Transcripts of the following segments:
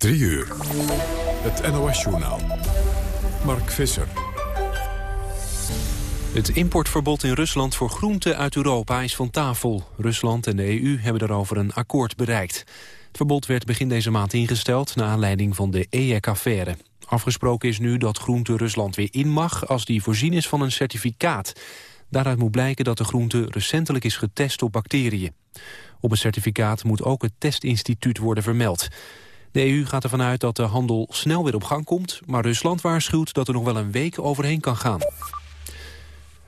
3 uur. Het NOS-journaal. Mark Visser. Het importverbod in Rusland voor groenten uit Europa is van tafel. Rusland en de EU hebben daarover een akkoord bereikt. Het verbod werd begin deze maand ingesteld... naar aanleiding van de EEC-affaire. Afgesproken is nu dat groente Rusland weer in mag... als die voorzien is van een certificaat. Daaruit moet blijken dat de groente recentelijk is getest op bacteriën. Op het certificaat moet ook het testinstituut worden vermeld. De EU gaat ervan uit dat de handel snel weer op gang komt... maar Rusland waarschuwt dat er nog wel een week overheen kan gaan.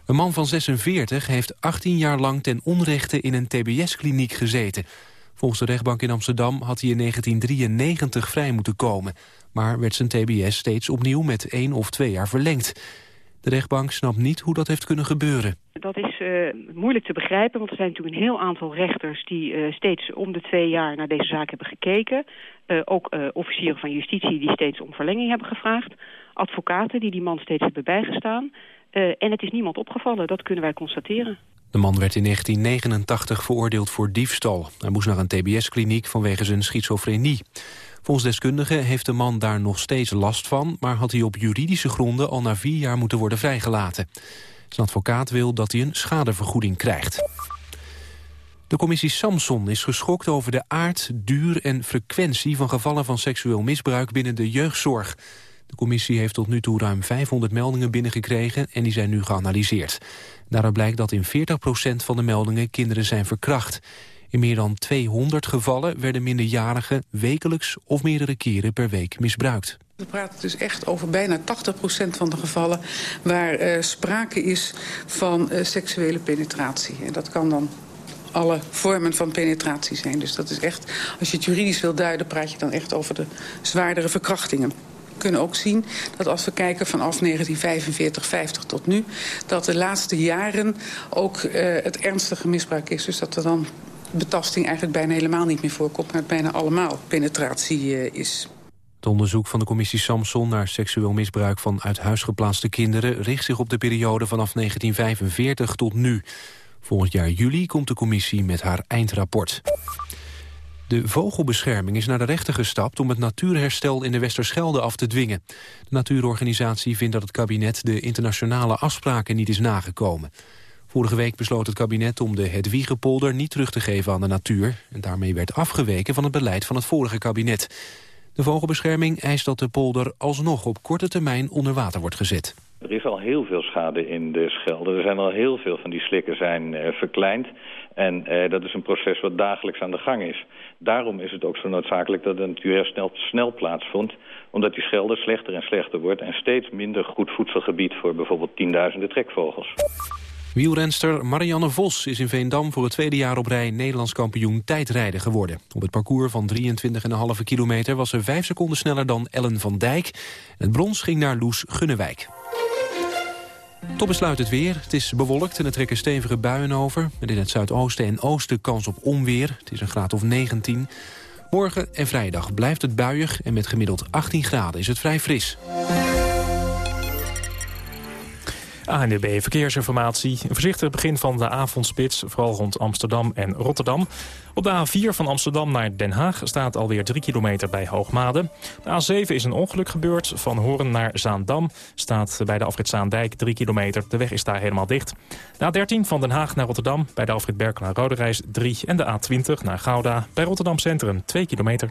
Een man van 46 heeft 18 jaar lang ten onrechte in een tbs-kliniek gezeten. Volgens de rechtbank in Amsterdam had hij in 1993 vrij moeten komen. Maar werd zijn tbs steeds opnieuw met één of twee jaar verlengd. De rechtbank snapt niet hoe dat heeft kunnen gebeuren. Dat is uh, moeilijk te begrijpen, want er zijn natuurlijk een heel aantal rechters... die uh, steeds om de twee jaar naar deze zaak hebben gekeken. Uh, ook officieren van justitie die steeds om verlenging hebben gevraagd. Advocaten die die man steeds hebben bijgestaan. en het is niemand opgevallen, dat kunnen wij constateren. De man werd in 1989 veroordeeld voor diefstal. Hij moest naar een tbs-kliniek vanwege zijn schizofrenie. Volgens deskundigen heeft de man daar nog steeds last van... maar had hij op juridische gronden al na vier jaar moeten worden vrijgelaten. Zijn advocaat wil dat hij een schadevergoeding krijgt. De commissie Samson is geschokt over de aard, duur en frequentie... van gevallen van seksueel misbruik binnen de jeugdzorg. De commissie heeft tot nu toe ruim 500 meldingen binnengekregen... en die zijn nu geanalyseerd. Daaruit blijkt dat in 40% van de meldingen kinderen zijn verkracht. In meer dan 200 gevallen werden minderjarigen wekelijks of meerdere keren per week misbruikt. We praten dus echt over bijna 80% van de gevallen waar uh, sprake is van uh, seksuele penetratie. En dat kan dan alle vormen van penetratie zijn. Dus dat is echt, als je het juridisch wil duiden, praat je dan echt over de zwaardere verkrachtingen We kunnen ook zien dat als we kijken vanaf 1945, 50 tot nu... dat de laatste jaren ook uh, het ernstige misbruik is. Dus dat er dan betasting eigenlijk bijna helemaal niet meer voorkomt... maar het bijna allemaal penetratie uh, is. Het onderzoek van de commissie Samson naar seksueel misbruik van uit huis geplaatste kinderen richt zich op de periode vanaf 1945 tot nu. Volgend jaar juli komt de commissie met haar eindrapport. De vogelbescherming is naar de rechter gestapt om het natuurherstel in de Westerschelde af te dwingen. De natuurorganisatie vindt dat het kabinet de internationale afspraken niet is nagekomen. Vorige week besloot het kabinet om de Hedwiegepolder niet terug te geven aan de natuur. En daarmee werd afgeweken van het beleid van het vorige kabinet. De vogelbescherming eist dat de polder alsnog op korte termijn onder water wordt gezet. Er is al heel veel schade in de Schelde. Er zijn al heel veel van die slikken zijn uh, verkleind. En uh, dat is een proces wat dagelijks aan de gang is. Daarom is het ook zo noodzakelijk dat het natuurherstel snel plaatsvond. Omdat die Schelde slechter en slechter wordt... en steeds minder goed voedselgebied voor bijvoorbeeld tienduizenden trekvogels. Wielrenster Marianne Vos is in Veendam voor het tweede jaar op rij Nederlands kampioen tijdrijden geworden. Op het parcours van 23,5 kilometer was ze vijf seconden sneller dan Ellen van Dijk. Het brons ging naar Loes Gunnewijk. Tot besluit het weer. Het is bewolkt en er trekken stevige buien over. Met in het zuidoosten en oosten kans op onweer. Het is een graad of 19. Morgen en vrijdag blijft het buiig en met gemiddeld 18 graden is het vrij fris. ANDB Verkeersinformatie. Een voorzichtig begin van de avondspits, vooral rond Amsterdam en Rotterdam. Op de A4 van Amsterdam naar Den Haag staat alweer 3 kilometer bij Hoogmade. De A7 is een ongeluk gebeurd. Van Hoorn naar Zaandam staat bij de afrit Zaandijk 3 kilometer. De weg is daar helemaal dicht. De A13 van Den Haag naar Rotterdam bij de afrit Berkel naar Roderijs 3. En de A20 naar Gouda bij Rotterdam Centrum 2 kilometer.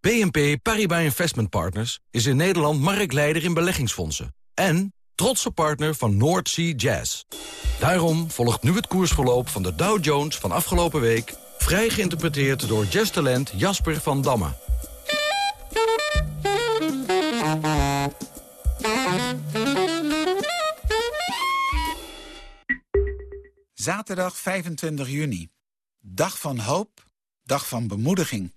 BNP Paribas Investment Partners is in Nederland marktleider in beleggingsfondsen. En trotse partner van North Sea Jazz. Daarom volgt nu het koersverloop van de Dow Jones van afgelopen week... vrij geïnterpreteerd door jazztalent Jasper van Damme. Zaterdag 25 juni. Dag van hoop, dag van bemoediging.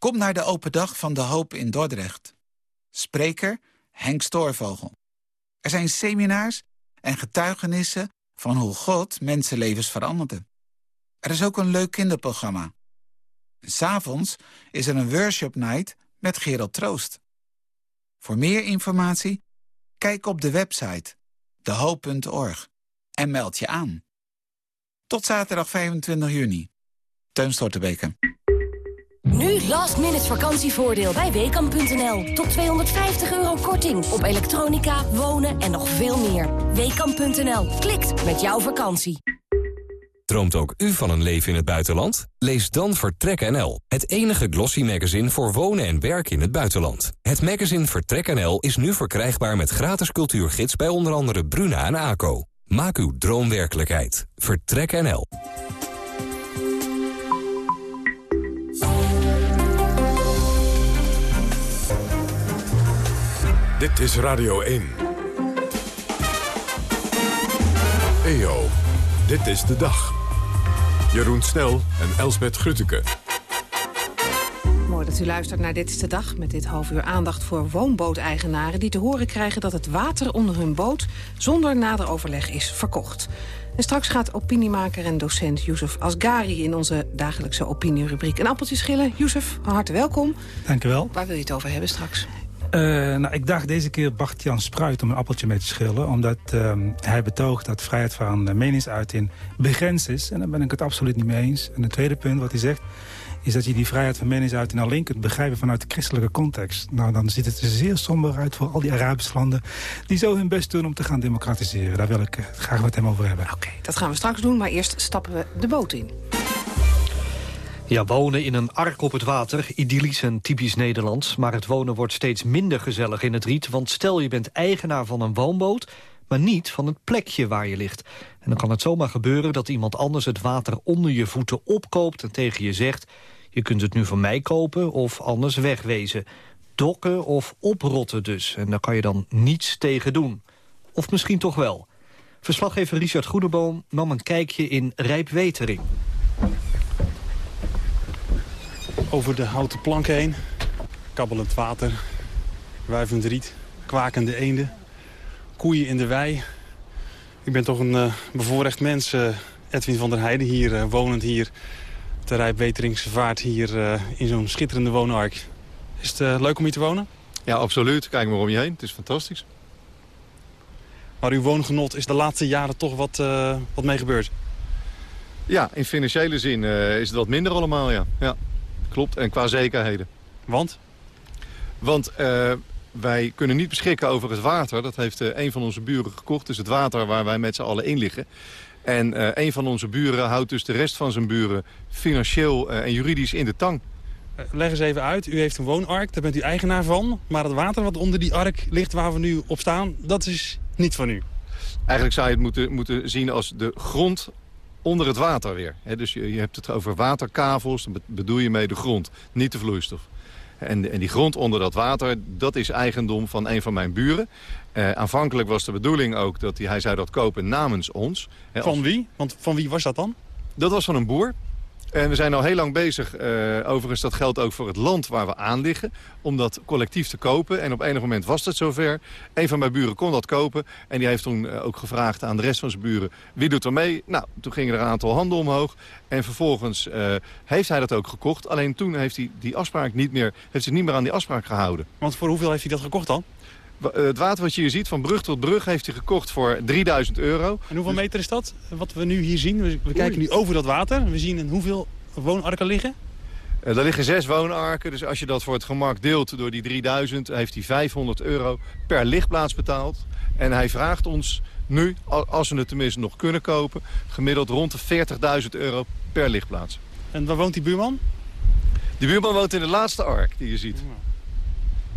Kom naar de open dag van de hoop in Dordrecht. Spreker Henk Stoorvogel. Er zijn seminars en getuigenissen van hoe God mensenlevens veranderde. Er is ook een leuk kinderprogramma. S'avonds is er een worship night met Gerald Troost. Voor meer informatie, kijk op de website dehoop.org en meld je aan. Tot zaterdag 25 juni. Teun Stortebeke. Nu last minute vakantievoordeel bij Weekamp.nl. Tot 250 euro korting op elektronica, wonen en nog veel meer. Weekamp.nl. Klikt met jouw vakantie. Droomt ook u van een leven in het buitenland? Lees dan Vertrek NL, het enige glossy magazine voor wonen en werken in het buitenland. Het magazine Vertrek NL is nu verkrijgbaar met gratis cultuurgids bij onder andere Bruna en ACO. Maak uw droom werkelijkheid. Vertrek NL. Dit is Radio 1. EO, dit is de dag. Jeroen Snel en Elsbet Grutteke. Mooi dat u luistert naar Dit is de Dag. Met dit half uur aandacht voor woonbooteigenaren... die te horen krijgen dat het water onder hun boot... zonder nader overleg is verkocht. En straks gaat opiniemaker en docent Youssef Asgari... in onze dagelijkse opinierubriek een appeltje schillen. Youssef, van harte welkom. Dank u wel. Waar wil je het over hebben straks? Uh, nou, ik dacht deze keer Bart-Jan Spruit om een appeltje mee te schillen. Omdat uh, hij betoogt dat vrijheid van meningsuiting begrensd is. En daar ben ik het absoluut niet mee eens. En het tweede punt wat hij zegt is dat je die vrijheid van meningsuiting alleen kunt begrijpen vanuit de christelijke context. Nou, dan ziet het er zeer somber uit voor al die Arabische landen die zo hun best doen om te gaan democratiseren. Daar wil ik het graag met hem over hebben. Oké, dat gaan we straks doen, maar eerst stappen we de boot in. Ja, wonen in een ark op het water, idyllisch en typisch Nederlands. Maar het wonen wordt steeds minder gezellig in het riet. Want stel je bent eigenaar van een woonboot, maar niet van het plekje waar je ligt. En dan kan het zomaar gebeuren dat iemand anders het water onder je voeten opkoopt... en tegen je zegt, je kunt het nu van mij kopen of anders wegwezen. Dokken of oprotten dus. En daar kan je dan niets tegen doen. Of misschien toch wel. Verslaggever Richard Goedeboom nam een kijkje in Rijpwetering over de houten planken heen. Kabbelend water, wuivend riet, kwakende eenden, koeien in de wei. Ik ben toch een uh, bevoorrecht mens, uh, Edwin van der Heijden, hier uh, wonend hier te Rijpweteringse Vaart, hier in zo'n schitterende woonark. Is het leuk om hier te wonen? Ja, absoluut. Kijk maar om je heen. Het is fantastisch. Maar uw woongenot is de laatste jaren toch wat, wat mee gebeurd? Ja, in financiële zin is het wat minder allemaal, ja. ja. Klopt, en qua zekerheden. Want? Want uh, wij kunnen niet beschikken over het water. Dat heeft uh, een van onze buren gekocht. Dus het water waar wij met z'n allen in liggen. En uh, een van onze buren houdt dus de rest van zijn buren financieel en juridisch in de tang. Leg eens even uit. U heeft een woonark, daar bent u eigenaar van. Maar het water wat onder die ark ligt waar we nu op staan, dat is niet van u. Eigenlijk zou je het moeten, moeten zien als de grond onder het water weer. dus je, je, hebt het over waterkavels, dan bedoel je mee de grond, niet de vloeistof. En, en, die grond onder dat water, dat is eigendom van een van mijn buren. Uh, aanvankelijk was de bedoeling ook dat hij, hij zou dat kopen namens ons. van wie? Want van wie was dat dan? Dat was van een boer. En we zijn al heel lang bezig, uh, overigens dat geldt ook voor het land waar we aan liggen, om dat collectief te kopen. En op enig moment was het zover. Een van mijn buren kon dat kopen en die heeft toen uh, ook gevraagd aan de rest van zijn buren, wie doet er mee? Nou, toen gingen er een aantal handen omhoog en vervolgens uh, heeft hij dat ook gekocht. Alleen toen heeft hij die afspraak niet meer, heeft zich niet meer aan die afspraak gehouden. Want voor hoeveel heeft hij dat gekocht dan? Het water wat je hier ziet, van brug tot brug, heeft hij gekocht voor 3000 euro. En hoeveel meter is dat, wat we nu hier zien? We, we kijken nu over dat water. We zien in hoeveel woonarken liggen? Uh, er liggen zes woonarken, dus als je dat voor het gemak deelt door die 3000... heeft hij 500 euro per lichtplaats betaald. En hij vraagt ons nu, als we het tenminste nog kunnen kopen... gemiddeld rond de 40.000 euro per lichtplaats. En waar woont die buurman? Die buurman woont in de laatste ark die je ziet.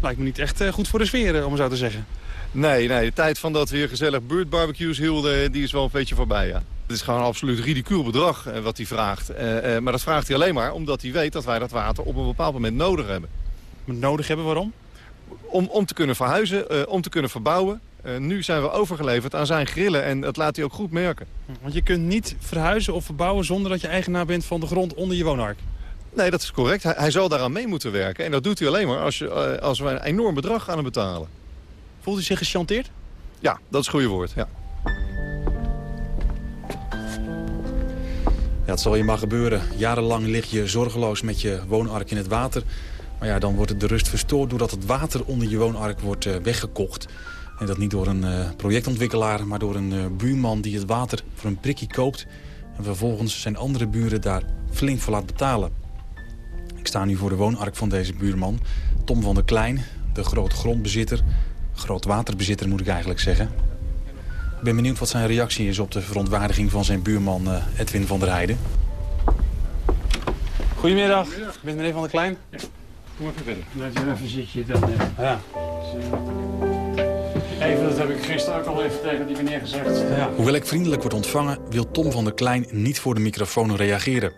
Lijkt me niet echt uh, goed voor de sfeer, uh, om zo te zeggen. Nee, nee, de tijd van dat we hier gezellig buurtbarbecues hielden... die is wel een beetje voorbij, ja. Het is gewoon een absoluut ridicuul bedrag wat hij vraagt. maar dat vraagt hij alleen maar omdat hij weet dat wij dat water op een bepaald moment nodig hebben. Nodig hebben, waarom? Om, om te kunnen verhuizen, om te kunnen verbouwen. nu zijn we overgeleverd aan zijn grillen en dat laat hij ook goed merken. Want je kunt niet verhuizen of verbouwen zonder dat je eigenaar bent van de grond onder je woonark? Nee, dat is correct. Hij, hij zal daaraan mee moeten werken. En dat doet hij alleen maar als, je, eh, als we een enorm bedrag gaan hem betalen. Voelt u zich gechanteerd? Ja, dat is het goede woord, ja. Ja, het zal je maar gebeuren. Jarenlang lig je zorgeloos met je woonark in het water. Maar ja, dan wordt het de rust verstoord doordat het water onder je woonark wordt uh, weggekocht. En dat niet door een uh, projectontwikkelaar, maar door een uh, buurman die het water voor een prikje koopt. En vervolgens zijn andere buren daar flink voor laat betalen. Ik sta nu voor de woonark van deze buurman, Tom van der Klein, de grote grondbezitter. Groot waterbezitter moet ik eigenlijk zeggen. Ik ben benieuwd wat zijn reactie is op de verontwaardiging van zijn buurman uh, Edwin van der Heijden. Goedemiddag, ik ben meneer Van der Klein. Ja. Kom even verder. Dat je even zit je dan. Ja. Even, dat heb ik gisteren ook al even tegen die meneer gezegd. Ja. Hoewel ik vriendelijk word ontvangen, wil Tom van der Klein niet voor de microfoon reageren.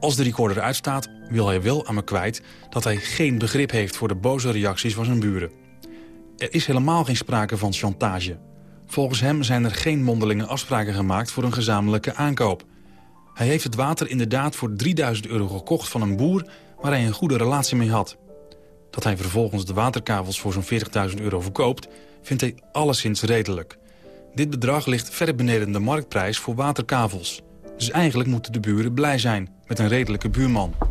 Als de recorder uitstaat, wil hij wel aan me kwijt dat hij geen begrip heeft voor de boze reacties van zijn buren. Er is helemaal geen sprake van chantage. Volgens hem zijn er geen mondelinge afspraken gemaakt voor een gezamenlijke aankoop. Hij heeft het water inderdaad voor 3000 euro gekocht van een boer waar hij een goede relatie mee had. Dat hij vervolgens de waterkavels voor zo'n 40.000 euro verkoopt, vindt hij alleszins redelijk. Dit bedrag ligt ver beneden de marktprijs voor waterkavels. Dus eigenlijk moeten de buren blij zijn met een redelijke buurman.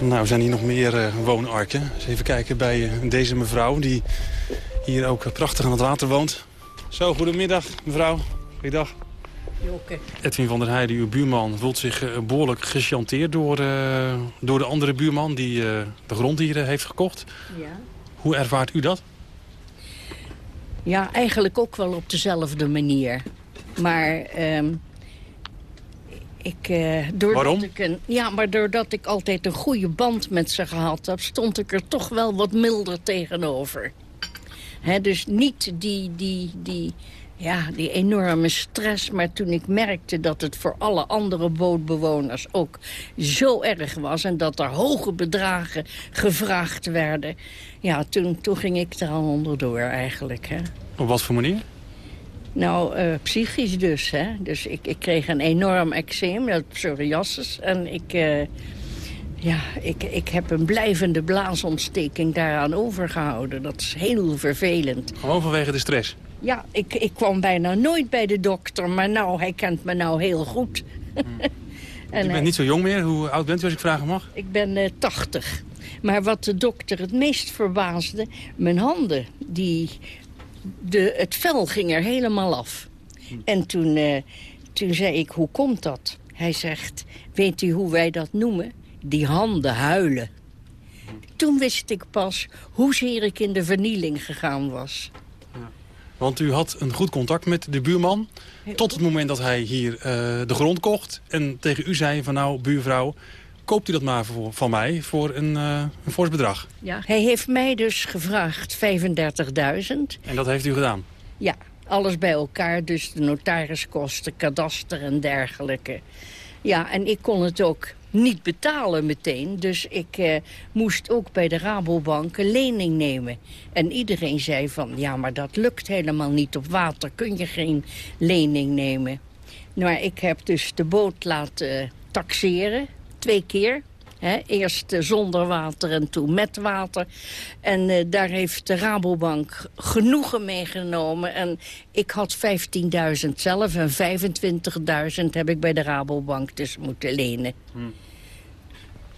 Nou, zijn hier nog meer uh, woonarken. Dus even kijken bij uh, deze mevrouw die hier ook prachtig aan het water woont. Zo, goedemiddag mevrouw. Goeiedag. Joke. Edwin van der Heijden, uw buurman, voelt zich uh, behoorlijk gechanteerd door, door de andere buurman die de grond hier heeft gekocht. Ja. Hoe ervaart u dat? Ja, eigenlijk ook wel op dezelfde manier. Maar um, ik, uh, doordat Waarom? Ik een, ja, maar doordat ik altijd een goede band met ze gehad heb... stond ik er toch wel wat milder tegenover. He, dus niet die, die, die, ja, die enorme stress. Maar toen ik merkte dat het voor alle andere bootbewoners ook zo erg was... en dat er hoge bedragen gevraagd werden... ja, toen, toen ging ik er al onderdoor eigenlijk. Hè. Op wat voor manier? Nou, uh, psychisch dus. Hè? Dus ik, ik kreeg een enorm eczeem, psoriasis. En ik, uh, ja, ik, ik heb een blijvende blaasontsteking daaraan overgehouden. Dat is heel vervelend. Gewoon vanwege de stress? Ja, ik, ik kwam bijna nooit bij de dokter. Maar nou, hij kent me nou heel goed. Hmm. en je bent niet zo jong meer. Hoe oud bent u als ik vragen mag? Ik ben uh, 80. Maar wat de dokter het meest verbaasde... mijn handen, die de, het vel ging er helemaal af. En toen, uh, toen zei ik, hoe komt dat? Hij zegt, weet u hoe wij dat noemen? Die handen huilen. Toen wist ik pas hoezeer ik in de vernieling gegaan was. Ja. Want u had een goed contact met de buurman... tot het moment dat hij hier uh, de grond kocht... en tegen u zei van nou, buurvrouw koopt u dat maar voor, van mij voor een, uh, een fors bedrag. Ja, hij heeft mij dus gevraagd 35.000. En dat heeft u gedaan? Ja, alles bij elkaar. Dus de notariskosten, kadaster en dergelijke. Ja, en ik kon het ook niet betalen meteen. Dus ik uh, moest ook bij de Rabobank een lening nemen. En iedereen zei van, ja, maar dat lukt helemaal niet. Op water kun je geen lening nemen. Nou, ik heb dus de boot laten taxeren twee keer. He, eerst uh, zonder water en toen met water. En uh, daar heeft de Rabobank genoegen meegenomen. En ik had 15.000 zelf en 25.000 heb ik bij de Rabobank dus moeten lenen. Hmm.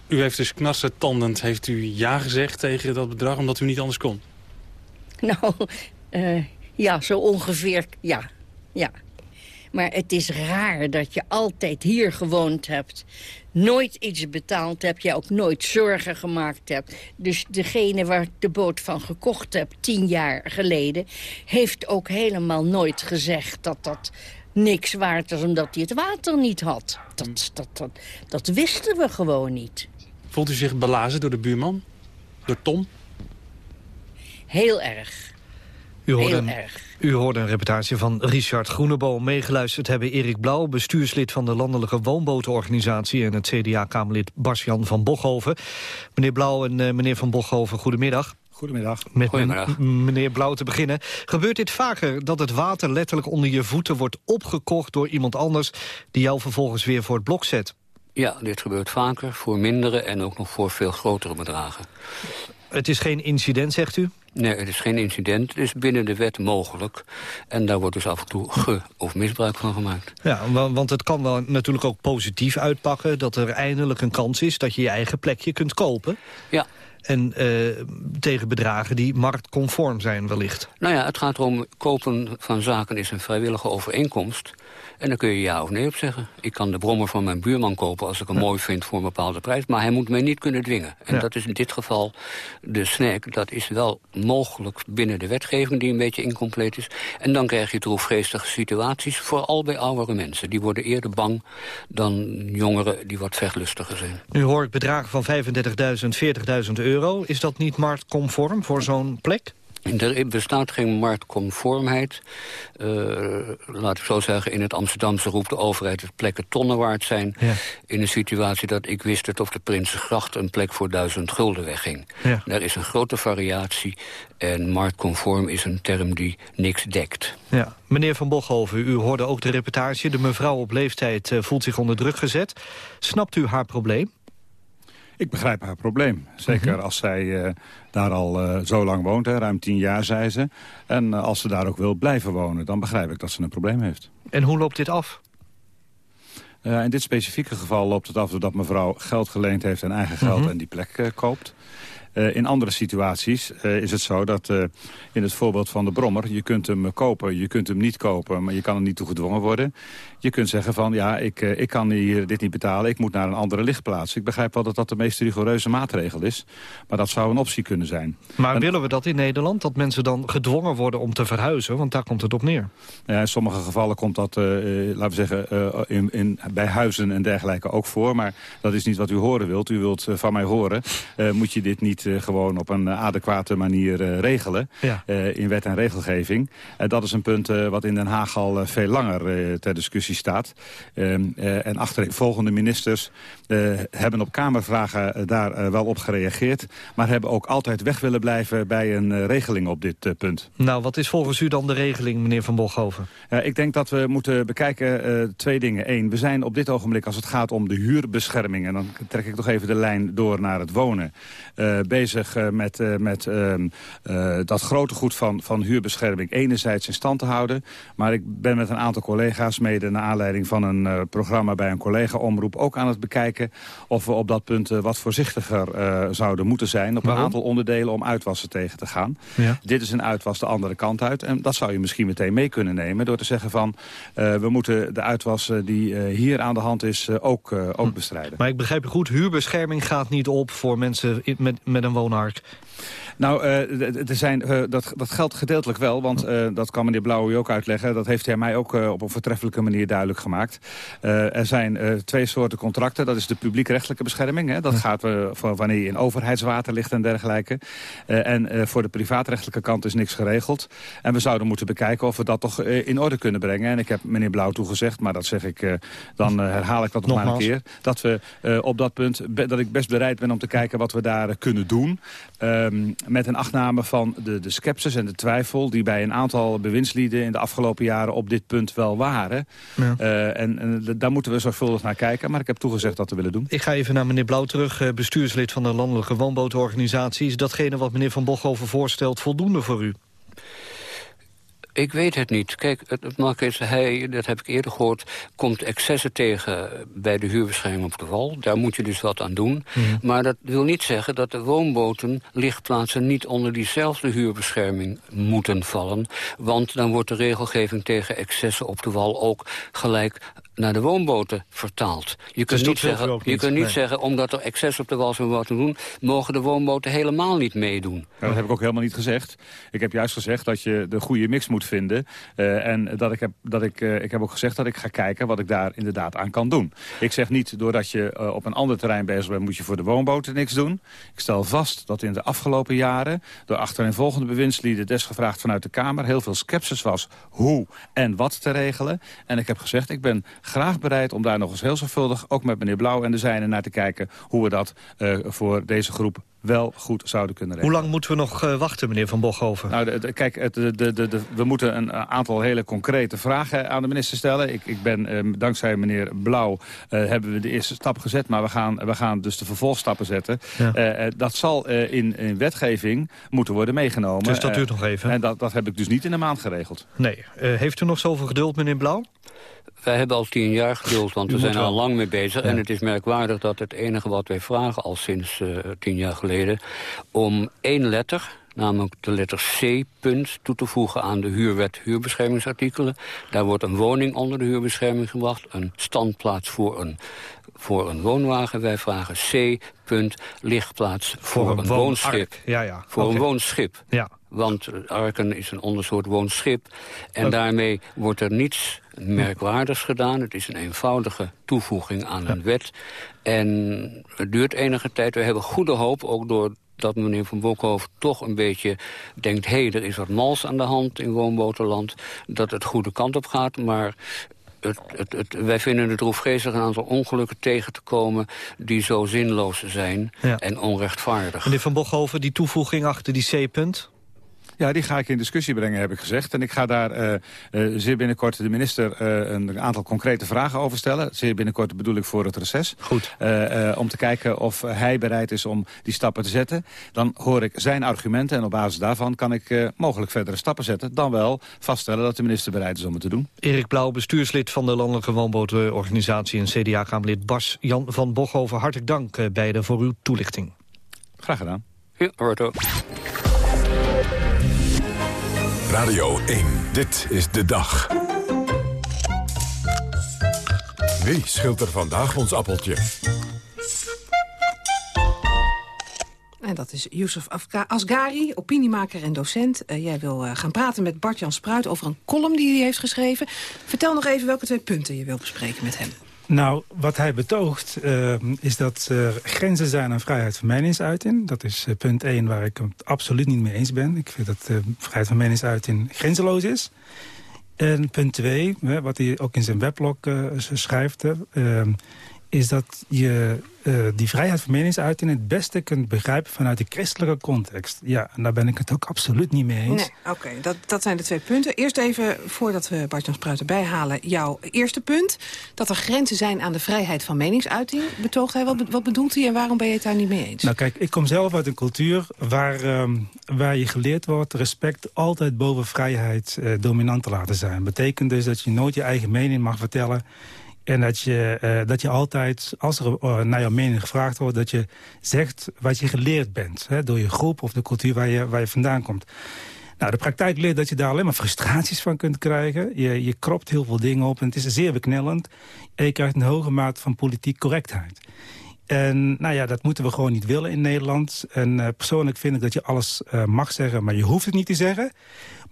U heeft dus knarsetandend heeft u ja gezegd tegen dat bedrag omdat u niet anders kon? Nou, uh, ja, zo ongeveer, ja. ja. Maar het is raar dat je altijd hier gewoond hebt. Nooit iets betaald hebt, je ook nooit zorgen gemaakt hebt. Dus degene waar ik de boot van gekocht heb, tien jaar geleden... heeft ook helemaal nooit gezegd dat dat niks waard is omdat hij het water niet had. Dat, dat, dat, dat wisten we gewoon niet. Voelt u zich belazen door de buurman? Door Tom? Heel erg. U hoorde, Heel een, erg. U hoorde een reportage van Richard Groeneboom. Meegeluisterd hebben Erik Blauw, bestuurslid van de Landelijke Woonbotenorganisatie... en het CDA-Kamerlid Bas-Jan van Bochhoven. Meneer Blauw en uh, meneer van Bochhoven, goedemiddag. Goedemiddag. Met Goedemiddag. meneer Blauw te beginnen. Gebeurt dit vaker dat het water letterlijk onder je voeten wordt opgekocht door iemand anders... die jou vervolgens weer voor het blok zet? Ja, dit gebeurt vaker voor mindere en ook nog voor veel grotere bedragen. Het is geen incident, zegt u? Nee, het is geen incident. Het is binnen de wet mogelijk. En daar wordt dus af en toe ge- of misbruik van gemaakt. Ja, wa- want het kan wel natuurlijk ook positief uitpakken... dat er eindelijk een kans is dat je je eigen plekje kunt kopen. Ja. En eh, tegen bedragen die marktconform zijn wellicht. Nou ja, het gaat erom, kopen van zaken is een vrijwillige overeenkomst. En daar kun je ja of nee op zeggen. Ik kan de brommer van mijn buurman kopen als ik hem mooi vind voor een bepaalde prijs. Maar hij moet mij niet kunnen dwingen. En Ja. dat is in dit geval de snack. Dat is wel mogelijk binnen de wetgeving die een beetje incompleet is. En dan krijg je droefgeestige situaties. Vooral bij oudere mensen. Die worden eerder bang dan jongeren die wat vechtlustiger zijn. Nu hoor ik bedragen van 35.000, 40.000 euro. Is dat niet marktconform voor zo'n plek? Er bestaat geen marktconformheid. Eh, laat ik zo zeggen, in het Amsterdamse roept de overheid... dat plekken tonnen waard zijn. Ja. In een situatie dat ik wist dat op de Prinsengracht... een plek voor duizend gulden wegging. Ja. Daar is een grote variatie. En marktconform is een term die niks dekt. Ja. Meneer Van Boghoven, u hoorde ook de reportage. De mevrouw op leeftijd eh, voelt zich onder druk gezet. Snapt u haar probleem? Ik begrijp haar probleem. Zeker Mhm. als zij eh, daar al eh, zo lang woont, hè, ruim tien jaar zei ze. En eh, als ze daar ook wil blijven wonen, dan begrijp ik dat ze een probleem heeft. En hoe loopt dit af? In dit specifieke geval loopt het af doordat mevrouw geld geleend heeft en eigen geld Mhm. en die plek koopt. Eh, in andere situaties eh, is het zo dat eh, in het voorbeeld van de brommer... je kunt hem kopen, je kunt hem niet kopen, maar je kan er niet toe gedwongen worden. Je kunt zeggen van ja, ik, ik kan hier dit niet betalen, ik moet naar een andere lichtplaats. Ik begrijp wel dat dat de meest rigoureuze maatregel is, maar dat zou een optie kunnen zijn. Maar willen we dat in Nederland? Dat mensen dan gedwongen worden om te verhuizen? Want daar komt het op neer. Ja, in sommige gevallen komt dat, laten we zeggen, in, in, bij huizen en dergelijke ook voor. Maar dat is niet wat u horen wilt. U wilt van mij horen, moet je dit niet eh, gewoon op een eh, adequate manier eh, regelen. Ja. in wet en regelgeving. Dat is een punt wat in Den Haag al veel langer ter discussie staat. Ehm, eh, en achtereenvolgende ministers hebben op Kamervragen daar wel op gereageerd. Maar hebben ook altijd weg willen blijven bij een regeling op dit punt. Nou, wat is volgens u dan de regeling, meneer Van Boghoven? Uh, ik denk dat we moeten bekijken twee dingen. Eén, we zijn op dit ogenblik, als het gaat om de huurbescherming... en dan trek ik nog even de lijn door naar het wonen... Uh, bezig met, met dat grote goed van, van huurbescherming enerzijds in stand te houden. Maar ik ben met een aantal collega's mede... naar aanleiding van een programma bij een collega-omroep... ook aan het bekijken of we op dat punt wat voorzichtiger zouden moeten zijn... op Waarom? een aantal onderdelen om uitwassen tegen te gaan. Ja. Dit is een uitwas de andere kant uit. En dat zou je misschien meteen mee kunnen nemen... door te zeggen van, we moeten de uitwas uh, die hier aan de hand is ook, ook bestrijden. Maar ik begrijp u goed, huurbescherming gaat niet op voor mensen met, met een woonhark. Nou, uh, er zijn, uh, dat, dat geldt gedeeltelijk wel, want uh, dat kan meneer Blauw u ook uitleggen. Dat heeft hij mij ook op een voortreffelijke manier duidelijk gemaakt. er zijn twee soorten contracten. Dat is de publiekrechtelijke bescherming. Hè. Dat gaat van wanneer je in overheidswater ligt en dergelijke. en voor de privaatrechtelijke kant is niks geregeld. En we zouden moeten bekijken of we dat toch in orde kunnen brengen. En ik heb meneer Blauw toegezegd, maar dat zeg ik, dan herhaal ik dat nog maar een keer. Dat we op dat punt, dat ik best bereid ben om te kijken wat we daar kunnen doen. Um, met een achtname van de, de sceptisch en de twijfel... die bij een aantal bewindslieden in de afgelopen jaren op dit punt wel waren. Ja. Uh, en, en, daar moeten we zorgvuldig naar kijken. Maar ik heb toegezegd dat te willen doen. Ik ga even naar meneer Blauw terug, bestuurslid van de Landelijke Woonbotenorganisatie. Is datgene wat meneer Van Bochhoven voorstelt voldoende voor u? Ik weet het niet. Kijk, het, het is, hij, dat heb ik eerder gehoord... komt excessen tegen bij de huurbescherming op de wal. Daar moet je dus wat aan doen. Mhm. Mm. Maar dat wil niet zeggen dat de woonboten, lichtplaatsen... niet onder diezelfde huurbescherming moeten vallen. Want dan wordt de regelgeving tegen excessen op de wal... ook gelijk naar de woonboten vertaald. Je kunt niet, zeggen, niet. je kunt niet nee. zeggen, omdat er excess op de wal zijn wat te doen... mogen de woonboten helemaal niet meedoen. Ja, dat heb ik ook helemaal niet gezegd. Ik heb juist gezegd dat je de goede mix moet vinden. Uh, en dat ik heb, dat ik, uh, ik heb ook gezegd dat ik ga kijken wat ik daar inderdaad aan kan doen. Ik zeg niet, doordat je uh, op een ander terrein bezig bent... moet je voor de woonboten niks doen. Ik stel vast dat in de afgelopen jaren... door achtereenvolgende bewindslieden desgevraagd vanuit de Kamer... heel veel sceptisch was hoe en wat te regelen. En ik heb gezegd, ik ben graag bereid om daar nog eens heel zorgvuldig... ook met meneer Blauw en de zijnen naar te kijken... hoe we dat uh, voor deze groep wel goed zouden kunnen regelen. Hoe lang moeten we nog uh, wachten, meneer Van Bochhoven? Nou, de, de, kijk, de, de, de, we moeten een aantal hele concrete vragen aan de minister stellen. Ik, ik ben, dankzij meneer Blauw, hebben we de eerste stap gezet... maar we gaan, we gaan dus de vervolgstappen zetten. Ja. dat zal in, in wetgeving moeten worden meegenomen. Dus dat duurt nog even? En dat, dat heb ik dus niet in een maand geregeld. Nee. heeft u nog zoveel geduld, meneer Blauw? Wij hebben al tien jaar geduld, want we zijn er al lang mee bezig. En het is merkwaardig dat het enige wat wij vragen al sinds uh, tien jaar geleden... om één letter, namelijk de letter C, punt, toe te voegen aan de huurwet huurbeschermingsartikelen. Daar wordt een woning onder de huurbescherming gebracht, een standplaats voor een voor een woonwagen. Wij vragen C, punt, lichtplaats voor, voor een, een woonschip. Ja, ja. Voor een woonschip. Ja. Want Arken is een ondersoort woonschip. En daarmee wordt er niets merkwaardigs gedaan. Het is een eenvoudige toevoeging aan een wet. En het duurt enige tijd. We hebben goede hoop, ook door dat meneer Van Bokhoven toch een beetje denkt... hé, hey, er is wat mals aan de hand in woonboterland, dat het goede kant op gaat. Maar het, het, het, wij vinden het droefgeestig een aantal ongelukken tegen te komen... die zo zinloos zijn en onrechtvaardig. Meneer Van Bokhoven, die toevoeging achter die C-punt... Ja, die ga ik in discussie brengen, heb ik gezegd. En ik ga daar uh, uh, zeer binnenkort de minister uh, een aantal concrete vragen over stellen. Zeer binnenkort bedoel ik voor het reces. Goed. om te kijken of hij bereid is om die stappen te zetten. Dan hoor ik zijn argumenten en op basis daarvan kan ik mogelijk verdere stappen zetten. Dan wel vaststellen dat de minister bereid is om het te doen. Erik Blauw, bestuurslid van de Landelijke Woonbootorganisatie... en CDA-kamerlid Bas Jan van Bochhoven. Hartelijk dank beiden voor uw toelichting. Graag gedaan. Ja, Roberto. Radio 1, dit is de dag. Wie schilt er vandaag ons appeltje? En dat is Yusuf Asgari, opiniemaker en docent. Uh, jij wil uh, gaan praten met Bart-Jan Spruit over een column die hij heeft geschreven. Vertel nog even welke twee punten je wilt bespreken met hem. Nou, wat hij betoogt uh, is dat er grenzen zijn aan vrijheid van meningsuiting. Dat is uh, punt 1 waar ik het absoluut niet mee eens ben. Ik vind dat uh, vrijheid van meningsuiting grenzeloos is. En punt 2, wat hij ook in zijn weblog schrijft... Ehm, is dat je uh, die vrijheid van meningsuiting het beste kunt begrijpen vanuit de christelijke context. Ja, en daar ben ik het ook absoluut niet mee eens. Nee, oké, dat, dat zijn de twee punten. Eerst even, voordat we Bart-Jan Spruiten bijhalen, jouw eerste punt. Dat er grenzen zijn aan de vrijheid van meningsuiting. Betoogt hij, wat, wat bedoelt hij en waarom ben je het daar niet mee eens? Nou kijk, ik kom zelf uit een cultuur waar, um, waar je geleerd wordt... respect altijd boven vrijheid uh, dominant te laten zijn. betekent dus dat je nooit je eigen mening mag vertellen... En dat je, uh, dat je altijd, als er uh, naar jouw mening gevraagd wordt... dat je zegt wat je geleerd bent. Hè, door je groep of de cultuur waar je, waar je vandaan komt. Nou, de praktijk leert dat je daar alleen maar frustraties van kunt krijgen. Je, je kropt heel veel dingen op en het is zeer beknellend. En je krijgt een hoge mate van politiek correctheid. En nou ja, dat moeten we gewoon niet willen in Nederland. En uh, persoonlijk vind ik dat je alles mag zeggen, maar je hoeft het niet te zeggen.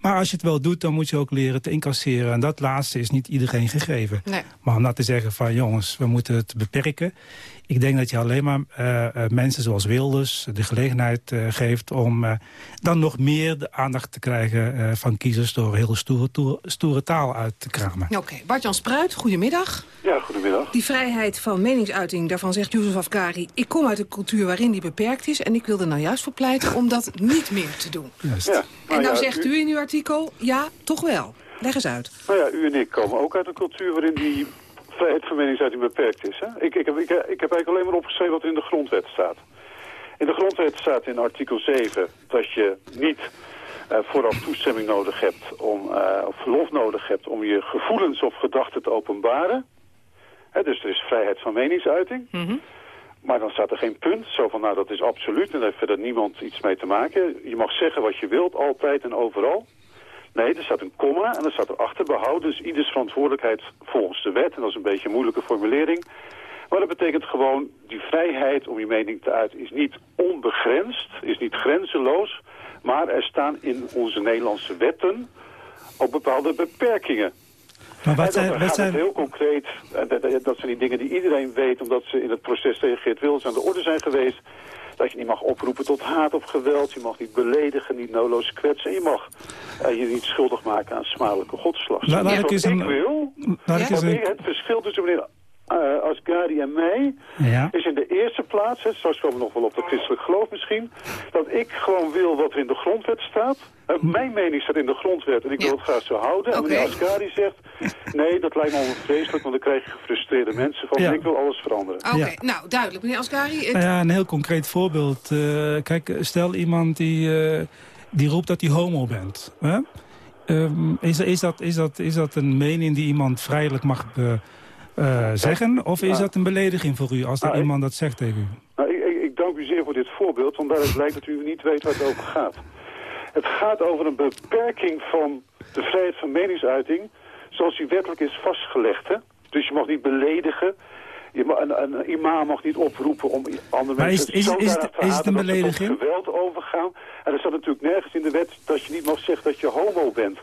Maar als je het wel doet, dan moet je ook leren te incasseren. En dat laatste is niet iedereen gegeven. Nee. Maar om dat te zeggen van jongens, we moeten het beperken. Ik denk dat je alleen maar uh, mensen zoals Wilders de gelegenheid uh, geeft... om uh, dan nog meer de aandacht te krijgen van kiezers... door heel stoere, stoere taal uit te kramen. Oké, okay. Bart-Jan Spruit, goedemiddag. Ja, goedemiddag. Die vrijheid van meningsuiting, daarvan zegt Jozef Afkari... ik kom uit een cultuur waarin die beperkt is... en ik wil er nou juist voor pleiten om dat niet meer te doen. Juist. Ja, en nou ja, zegt u in uw artikel, ja, toch wel. Leg eens uit. Nou ja, u en ik komen ook uit een cultuur waarin die vrijheid van meningsuiting beperkt is. Hè? Ik, ik, heb, ik, ik heb eigenlijk alleen maar opgeschreven wat er in de grondwet staat. In de grondwet staat in artikel 7 dat je niet uh, vooraf toestemming nodig hebt om, uh, of verlof nodig hebt om je gevoelens of gedachten te openbaren. Hè, dus er is vrijheid van meningsuiting. Mm -hmm. Maar dan staat er geen punt, zo van nou dat is absoluut en daar heeft verder niemand iets mee te maken. Je mag zeggen wat je wilt, altijd en overal. Nee, er staat een komma en er staat erachter behoud dus ieders verantwoordelijkheid volgens de wet. En dat is een beetje een moeilijke formulering. Maar dat betekent gewoon, die vrijheid om je mening te uiten is niet onbegrensd, is niet grenzeloos. Maar er staan in onze Nederlandse wetten ook bepaalde beperkingen. Maar wat en dan wat zijn... heel concreet, dat, dat zijn die dingen die iedereen weet... omdat ze in het proces tegen Geert Wilders aan de orde zijn geweest dat je niet mag oproepen tot haat of geweld. Je mag niet beledigen, niet noloos kwetsen. Je mag uh, je niet schuldig maken aan smadelijke godslast. La, laat ik eens een... wil, laat ik een... het verschil tussen meneer uh, Asgari en mij ja. is in de eerste plaats, hè, straks komen we nog wel op de christelijk geloof misschien, dat ik gewoon wil wat er in de grondwet staat. Uh, mijn mening staat in de grondwet en ik wil het graag zo houden. En meneer Asgari zegt, nee, dat lijkt me allemaal vreselijk, want dan krijg je gefrustreerde mensen van, Ja. ik wil alles veranderen. Oké, Ja. nou duidelijk. Meneer Asgari, het- Nou ja, een heel concreet voorbeeld. Eh, kijk, stel iemand die, eh, die roept dat hij homo bent. Hè? Ehm, is, is, dat, is, dat, is dat een mening die iemand vrijelijk mag eh, eh, zeggen? Of is dat een belediging voor u als er Nou, iemand dat zegt tegen u? Nou, ik, ik, ik dank u zeer voor dit voorbeeld, want daaruit blijkt dat u niet weet waar het over gaat. Het gaat over een beperking van de vrijheid van meningsuiting, zoals die wettelijk is vastgelegd. Hè? Dus je mag niet beledigen, je mag, een, een imam mag niet oproepen om andere Maar is- mensen is- is het- te is het een belediging? geweld overgaan. En er staat natuurlijk nergens in de wet dat je niet mag zeggen dat je homo bent.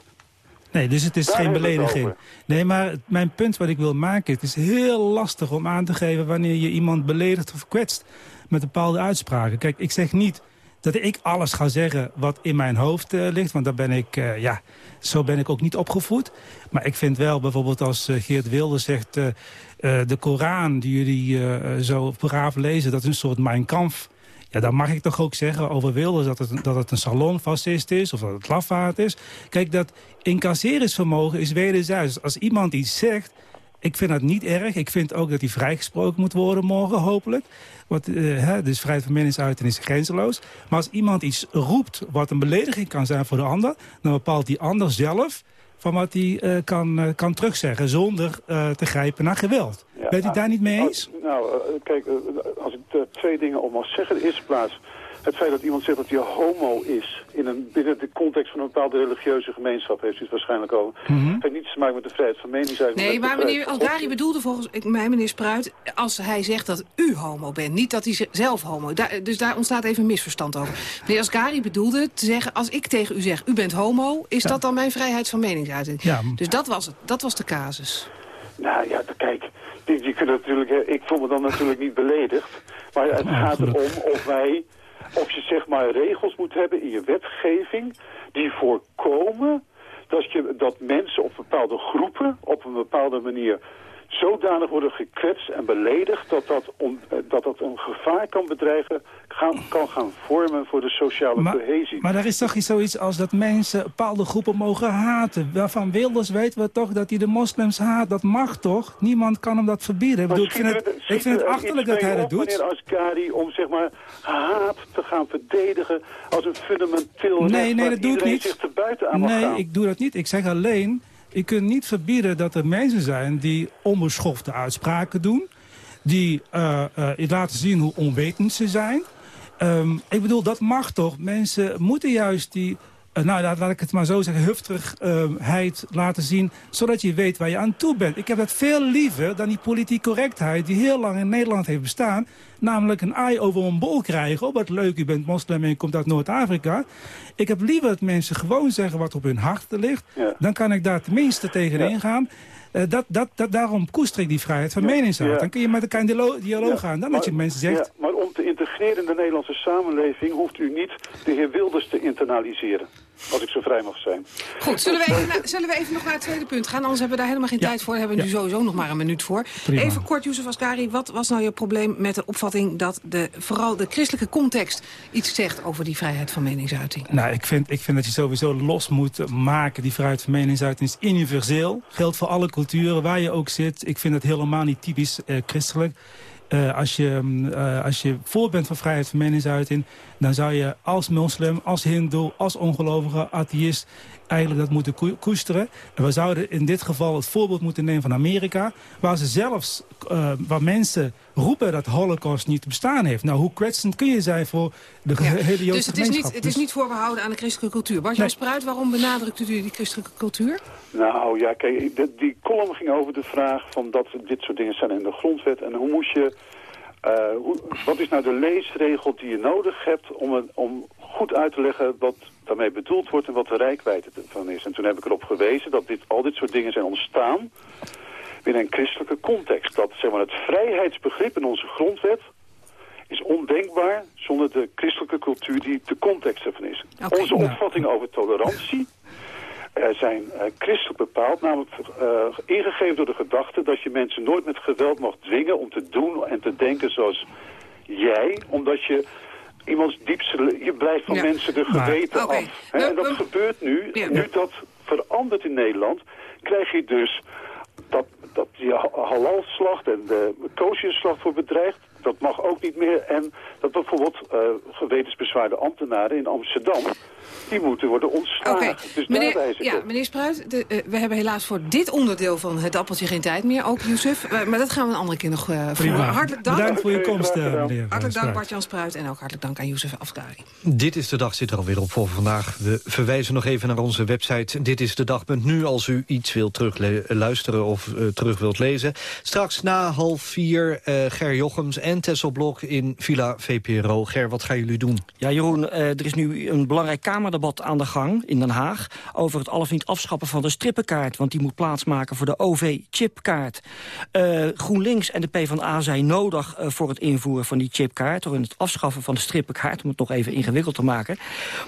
Nee, dus het is Daar geen belediging. Nee, maar mijn punt wat ik wil maken... het is heel lastig om aan te geven wanneer je iemand beledigt of kwetst... met bepaalde uitspraken. Kijk, ik zeg niet dat ik alles ga zeggen wat in mijn hoofd eh, ligt... want daar ben ik, eh, ja, zo ben ik ook niet opgevoed. Maar ik vind wel, bijvoorbeeld als eh, Geert Wilde zegt... de Koran die jullie zo braaf lezen, dat is een soort Mein Kampf... Ja, dan mag ik toch ook zeggen over Wilders dat het, dat het een salonfascist is... of dat het lafaard is. Kijk, dat incasseringsvermogen is wederzijds. Als iemand iets zegt, ik vind dat niet erg. Ik vind ook dat hij vrijgesproken moet worden morgen, hopelijk. Want, eh, hè, dus vrijheid van meningsuiting is grenzeloos. Maar als iemand iets roept wat een belediging kan zijn voor de ander... dan bepaalt die ander zelf van wat hij eh, kan, eh, kan terugzeggen... zonder te grijpen naar geweld. Ja, Bent u daar niet mee eens? Nou, eh, kijk, eh, als ik er twee dingen op mag zeggen. In de eerste plaats, het feit dat iemand zegt dat hij homo is... In een, binnen de context van een bepaalde religieuze gemeenschap... heeft u het waarschijnlijk over. Mhm. heeft niets te maken met de vrijheid van meningsuiting. Nee, maar meneer Algari bedoelde volgens ik- mij, meneer Spruit... als hij zegt dat u homo bent, niet dat hij ze- zelf homo Daar- Dus daar ontstaat even een misverstand over. Meneer Asgari bedoelde te zeggen... als ik tegen u zeg, u bent homo... is dat dan mijn vrijheid van meningsuiting? Ja. Dus dat was het. Dat was de casus. Nou ja, kijk, je, je kunt natuurlijk, ik voel me dan natuurlijk niet beledigd. Maar het gaat erom of wij, of je zeg maar regels moet hebben in je wetgeving die voorkomen dat, je, dat mensen of bepaalde groepen op een bepaalde manier zodanig worden gekwetst en beledigd dat dat, on- eh, dat, dat een gevaar kan bedreigen, gaan, kan gaan vormen voor de sociale Maar, cohesie. maar er is toch iets zoiets als dat mensen bepaalde groepen mogen haten. Waarvan Wilders weten we toch dat hij de moslims haat. Dat mag toch? Niemand kan hem dat verbieden. Ik, bedoel, ik, vind, het, ik vind het achterlijk dat hij dat doet. Meneer Ascari, om zeg maar haat te gaan verdedigen als een fundamenteel Nee, nee, dat doe ik niet. zich te buiten aan Nee, ik doe dat niet. Ik zeg alleen, je kunt niet verbieden dat er mensen zijn die onbeschofte uitspraken doen. Die eh, laten zien hoe onwetend ze zijn. Ehm, ik bedoel, dat mag toch. Mensen moeten juist die, nou laat, laat ik het maar zo zeggen, hufterigheid laten zien. Zodat je weet waar je aan toe bent. Ik heb dat veel liever dan die politiek correctheid die heel lang in Nederland heeft bestaan. Namelijk een ei over een bol krijgen. Oh, wat leuk, u bent moslim en je komt uit Noord-Afrika. Ik heb liever dat mensen gewoon zeggen wat op hun hart ligt. Dan kan ik daar tenminste tegenin gaan. Eh, dat, dat, dat, daarom koester ik die vrijheid van meningsuiting. ja. Dan kun je met elkaar in dialo- dialoog Ja, gaan. Dan dat je mensen zegt... Ja, maar om te integreren in de Nederlandse samenleving hoeft u niet de heer Wilders te internaliseren. Als ik zo vrij mag zijn. Goed, zullen we, even zullen we even nog naar het tweede punt gaan? Anders hebben we daar helemaal geen tijd voor. Daar hebben we nu sowieso nog maar een minuut voor. Prima. Even kort, Youssef Ascari. Wat was nou je probleem met de opvatting... dat de, vooral de christelijke context iets zegt over die vrijheid van meningsuiting? Nou, ik vind, ik vind dat je sowieso los moet maken. Die vrijheid van meningsuiting is universeel. Geldt voor alle culturen, waar je ook zit. Ik vind het helemaal niet typisch eh, christelijk. Eh, als, je, eh, als je voor bent van vrijheid van meningsuiting... dan zou je als moslim, als hindoe, als ongelovige, atheïst... eigenlijk dat moeten koe- koesteren. En we zouden in dit geval het voorbeeld moeten nemen van Amerika... waar ze zelfs, eh, waar mensen roepen dat holocaust niet bestaan heeft. Nou, hoe kwetsend kun je zijn voor de Ja, hele Joodse dus het is, niet, het Dus- is niet voorbehouden aan de christelijke cultuur. Bart-Jan Nee. Spruit, waarom benadrukt u die christelijke cultuur? Nou ja, kijk, die column ging over de vraag van dat dit soort dingen zijn in de grondwet. En hoe moet je, eh, hoe, wat is nou de leesregel die je nodig hebt om, het, om goed uit te leggen wat daarmee bedoeld wordt en wat de rijkwijde ervan is. En toen heb ik erop gewezen dat dit, al dit soort dingen zijn ontstaan binnen een christelijke context. Dat zeg maar, het vrijheidsbegrip in onze grondwet is ondenkbaar zonder de christelijke cultuur die de context ervan is. Onze opvatting over tolerantie zijn uh, christelijk bepaald, namelijk uh, ingegeven door de gedachte dat je mensen nooit met geweld mag dwingen om te doen en te denken zoals jij, omdat je iemands diepste... Je blijft van mensen de geweten af. Hè? En dat gebeurt nu. Nu dat verandert in Nederland, krijg je dus dat, dat die halalslacht en de kosherslacht wordt bedreigd. Dat mag ook niet meer. En dat bijvoorbeeld uh, gewetensbezwaarde ambtenaren in Amsterdam die moeten worden ontslagen. Dus meneer, ja, meneer Spruit, de, uh, we hebben helaas voor dit onderdeel van het appeltje geen tijd meer. Ook Youssef, uh, maar dat gaan we een andere keer nog uh, voeren. Hartelijk dank. Bedankt voor je komst, meneer Hartelijk dank Bart-Jan Spruit en ook hartelijk dank aan Youssef Afkari. Dit is de dag, zit er alweer op voor vandaag. We verwijzen nog even naar onze website Dit is de dag.nu als u iets wilt terugluisteren of terug wilt lezen. Straks na half vier Ger Jochems en Tessel Blok in Villa VPRO. Ger, wat gaan jullie doen? Ja, Jeroen, er is nu een belangrijk Kamer debat aan de gang in Den Haag... over het al of niet afschappen van de strippenkaart... want die moet plaatsmaken voor de OV-chipkaart. Uh, GroenLinks en de PvdA zijn nodig uh, voor het invoeren van die chipkaart... door het afschaffen van de strippenkaart, om het nog even ingewikkeld te maken.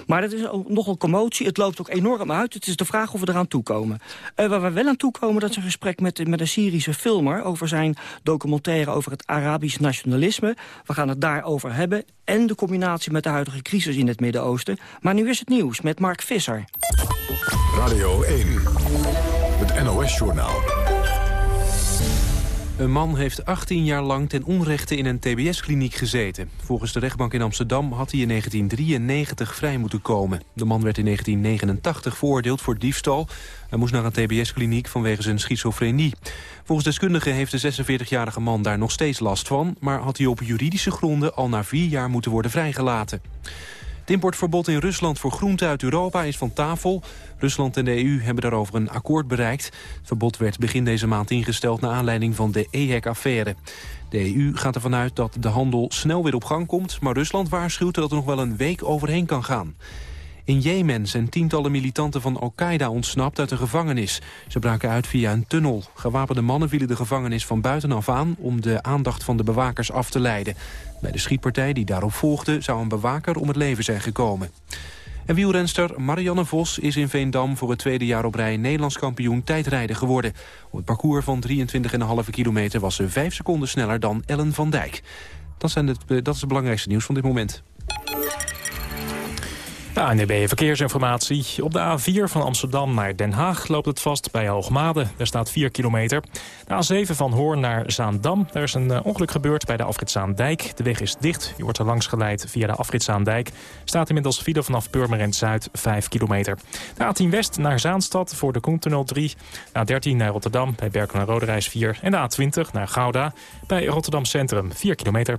Maar dat is nogal commotie, het loopt ook enorm uit. Het is de vraag of we eraan toekomen. Uh, waar we wel aan toekomen, dat is een gesprek met, met een Syrische filmer... over zijn documentaire over het Arabisch We gaan het daarover hebben en de combinatie met de huidige crisis in het Midden-Oosten. Maar nu is het nieuws met Mark Visser. Radio 1, het NOS-journaal. Een man heeft 18 jaar lang ten onrechte in een tbs-kliniek gezeten. Volgens de rechtbank in Amsterdam had hij in 1993 vrij moeten komen. De man werd in 1989 veroordeeld voor diefstal. Hij moest naar een tbs-kliniek vanwege zijn schizofrenie. Volgens deskundigen heeft de 46-jarige man daar nog steeds last van... maar had hij op juridische gronden al na vier jaar moeten worden vrijgelaten. Het importverbod in Rusland voor groenten uit Europa is van tafel. Rusland en de EU hebben daarover een akkoord bereikt. Het verbod werd begin deze maand ingesteld naar aanleiding van de EHEC-affaire. De EU gaat ervan uit dat de handel snel weer op gang komt... maar Rusland waarschuwt dat er nog wel een week overheen kan gaan. In Jemen zijn tientallen militanten van Al-Qaeda ontsnapt uit een gevangenis. Ze braken uit via een tunnel. Gewapende mannen vielen de gevangenis van buitenaf aan... om de aandacht van de bewakers af te leiden. Bij de schietpartij die daarop volgde... zou een bewaker om het leven zijn gekomen. En wielrenster Marianne Vos is in Veendam voor het tweede jaar op rij Nederlands kampioen tijdrijden geworden. Op het parcours van 23,5 kilometer was ze 5 seconden sneller dan Ellen van Dijk. Dat, zijn het, dat is het belangrijkste nieuws van dit moment. ANDB Verkeersinformatie. Op de A4 van Amsterdam naar Den Haag loopt het vast bij Hoogmade. Daar staat 4 kilometer. De A7 van Hoorn naar Zaandam. Daar is een ongeluk gebeurd bij de afrit Zaandijk. De weg is dicht. Je wordt er langs geleid via de afrit Zaandijk. Staat inmiddels file vanaf Purmerend Zuid 5 kilometer. De A10 West naar Zaanstad voor de Koentunnel 3. De A13 naar Rotterdam bij Berkel en Roderijs 4. En de A20 naar Gouda bij Rotterdam Centrum 4 kilometer.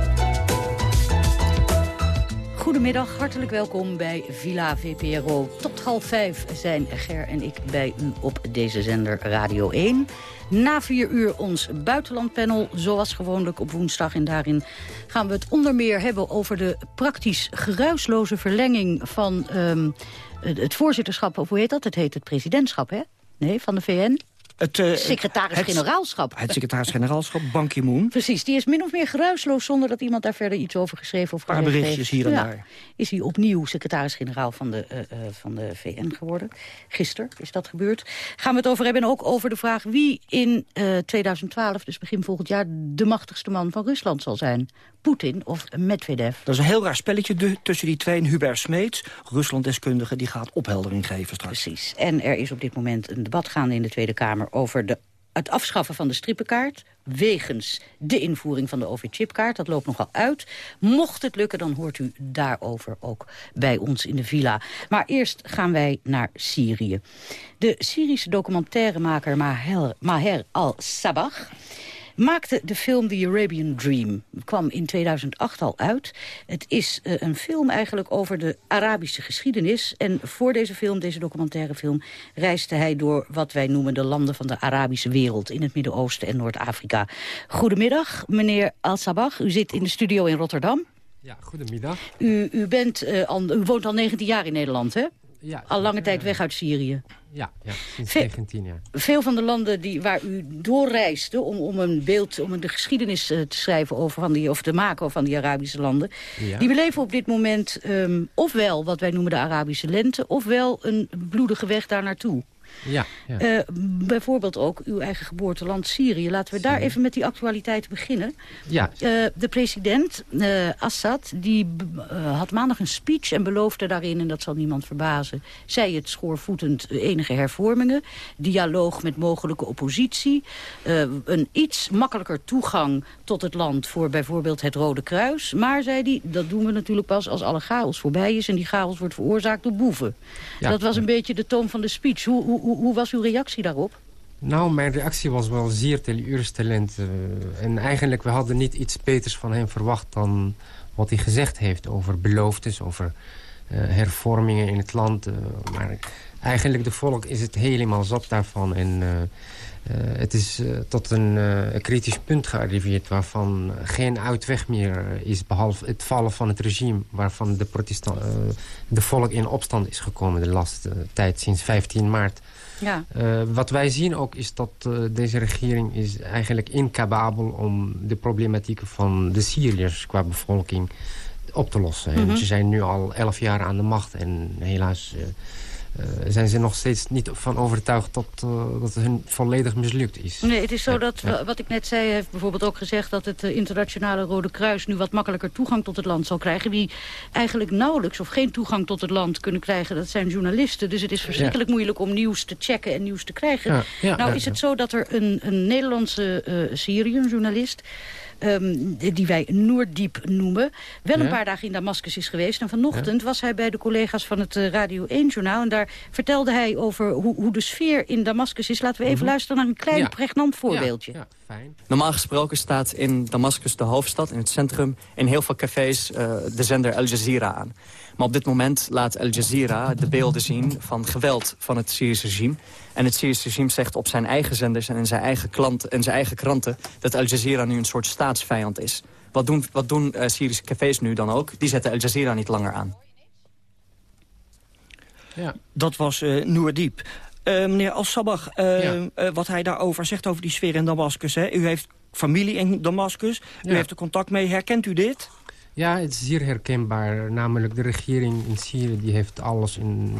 Goedemiddag, hartelijk welkom bij Villa VPRO. Tot half vijf zijn Ger en ik bij u op deze zender Radio 1. Na vier uur ons buitenlandpanel, zoals gewoonlijk op woensdag. En daarin gaan we het onder meer hebben over de praktisch geruisloze verlenging van um, het voorzitterschap. Of hoe heet dat? Het heet het presidentschap, hè? Nee, van de VN. Het uh, secretaris-generaalschap. Het, het secretaris-generaalschap, Ban Ki-moon. Precies, die is min of meer geruisloos... zonder dat iemand daar verder iets over geschreven of gezegd heeft. Een paar berichtjes hier en ja. daar. Is hij opnieuw secretaris-generaal van, de, uh, uh, van de VN geworden. Gisteren is dat gebeurd. Gaan we het over hebben en ook over de vraag... wie in 2012, dus begin volgend jaar... de machtigste man van Rusland zal zijn. Poetin of Medvedev. Dat is een heel raar spelletje tussen die twee. En Hubert Smeets, Ruslanddeskundige, die gaat opheldering geven straks. Precies. En er is op dit moment een debat gaande in de Tweede Kamer... over de, het afschaffen van de strippenkaart... wegens de invoering van de OV-chipkaart. Dat loopt nogal uit. Mocht het lukken, dan hoort u daarover ook bij ons in de villa. Maar eerst gaan wij naar Syrië. De Syrische documentairemaker Maher, Maher al-Sabah maakte de film The Arabian Dream. kwam in 2008 al uit. Het is uh, een film eigenlijk over de Arabische geschiedenis. En voor deze film, deze documentaire film... reisde hij door wat wij noemen de landen van de Arabische wereld... in het Midden-Oosten en Noord-Afrika. Goedemiddag, meneer Al-Sabah. U zit in de studio in Rotterdam. Ja, goedemiddag. U, u, bent, uh, al, u woont al 19 jaar in Nederland, hè? Ja. Al lange tijd weg uit Syrië. Ja, ja sinds Ve 19 jaar. Veel van de landen die, waar u doorreisde om, om een beeld, om de geschiedenis uh, te schrijven over van die, of te maken over van die Arabische landen, ja. die beleven op dit moment um, ofwel wat wij noemen de Arabische lente, ofwel een bloedige weg daar naartoe. Ja, ja. Uh, bijvoorbeeld ook uw eigen geboorteland Syrië. Laten we daar even met die actualiteit beginnen. Ja. Uh, de president, uh, Assad, die had maandag een speech en beloofde daarin... en dat zal niemand verbazen, zij het schoorvoetend enige hervormingen... dialoog met mogelijke oppositie... een iets makkelijker toegang tot het land voor bijvoorbeeld het Rode Kruis. Maar, zei hij, dat doen we natuurlijk pas als alle chaos voorbij is... en die chaos wordt veroorzaakt door boeven. Ja. Dat was een beetje de toon van de speech. Hoe, hoe hoe, hoe, was uw reactie daarop? Nou, mijn reactie was wel zeer teleurstellend. Uh, en eigenlijk, we hadden niet iets beters van hem verwacht... dan wat hij gezegd heeft over beloftes, over uh, hervormingen in het land. Uh, maar eigenlijk, de volk is het helemaal zat daarvan. En het is tot een kritisch punt gearriveerd... waarvan geen uitweg meer is, behalve het vallen van het regime... waarvan de, de volk in opstand is gekomen de laatste tijd, sinds 15 maart... Ja. Uh, wat wij zien ook is dat uh, deze regering is eigenlijk incapabel om de problematieken van de Syriërs qua bevolking op te lossen. Mm -hmm. Ze zijn nu al elf jaar aan de macht en helaas uh, zijn ze nog steeds niet van overtuigd dat, dat het hun volledig mislukt is. Nee, het is zo Ja, dat, ja. wat ik net zei, heeft bijvoorbeeld ook gezegd... dat het eh, internationale Rode Kruis nu wat makkelijker toegang tot het land zal krijgen. Wie eigenlijk nauwelijks of geen toegang tot het land kunnen krijgen... dat zijn journalisten. Dus het is verschrikkelijk moeilijk om nieuws te checken en nieuws te krijgen. Nou is het zo dat er een, een Nederlandse eh Syrië, een journalist... ehm, die wij Noordiep noemen, wel een paar dagen in Damascus is geweest. En vanochtend was hij bij de collega's van het eh, Radio 1-journaal. En daar vertelde hij over hoe, hoe de sfeer in Damascus is. Laten we even Mhm. luisteren naar een klein Ja. pregnant voorbeeldje. Normaal gesproken staat in Damascus, de hoofdstad, in het centrum... in heel veel cafés eh, de zender Al Jazeera aan. Maar op dit moment laat Al Jazeera de beelden zien van geweld van het Syrische regime. En het Syrische regime zegt op zijn eigen zenders en in zijn eigen, klant, en zijn eigen kranten... dat Al Jazeera nu een soort staatsvijand is. Wat doen, wat doen eh, Syrische cafés nu dan ook? Die zetten Al Jazeera niet langer aan. Ja. Dat was eh Noordiep. Eh, meneer Al-Sabah, eh, eh, wat hij daarover zegt over die sfeer in Damascus. Hè? U heeft familie in Damascus, u heeft er contact mee. Herkent u dit? Ja, het is zeer herkenbaar. Namelijk de regering in Syrië die heeft alles in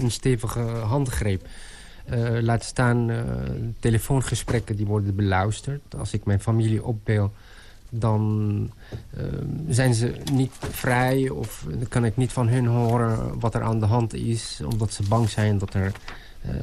een stevige handgreep. Eh, laat staan eh, telefoongesprekken die worden beluisterd. Als ik mijn familie opbel, dan eh, zijn ze niet vrij... of dan kan ik niet van hun horen wat er aan de hand is... omdat ze bang zijn dat, er, eh,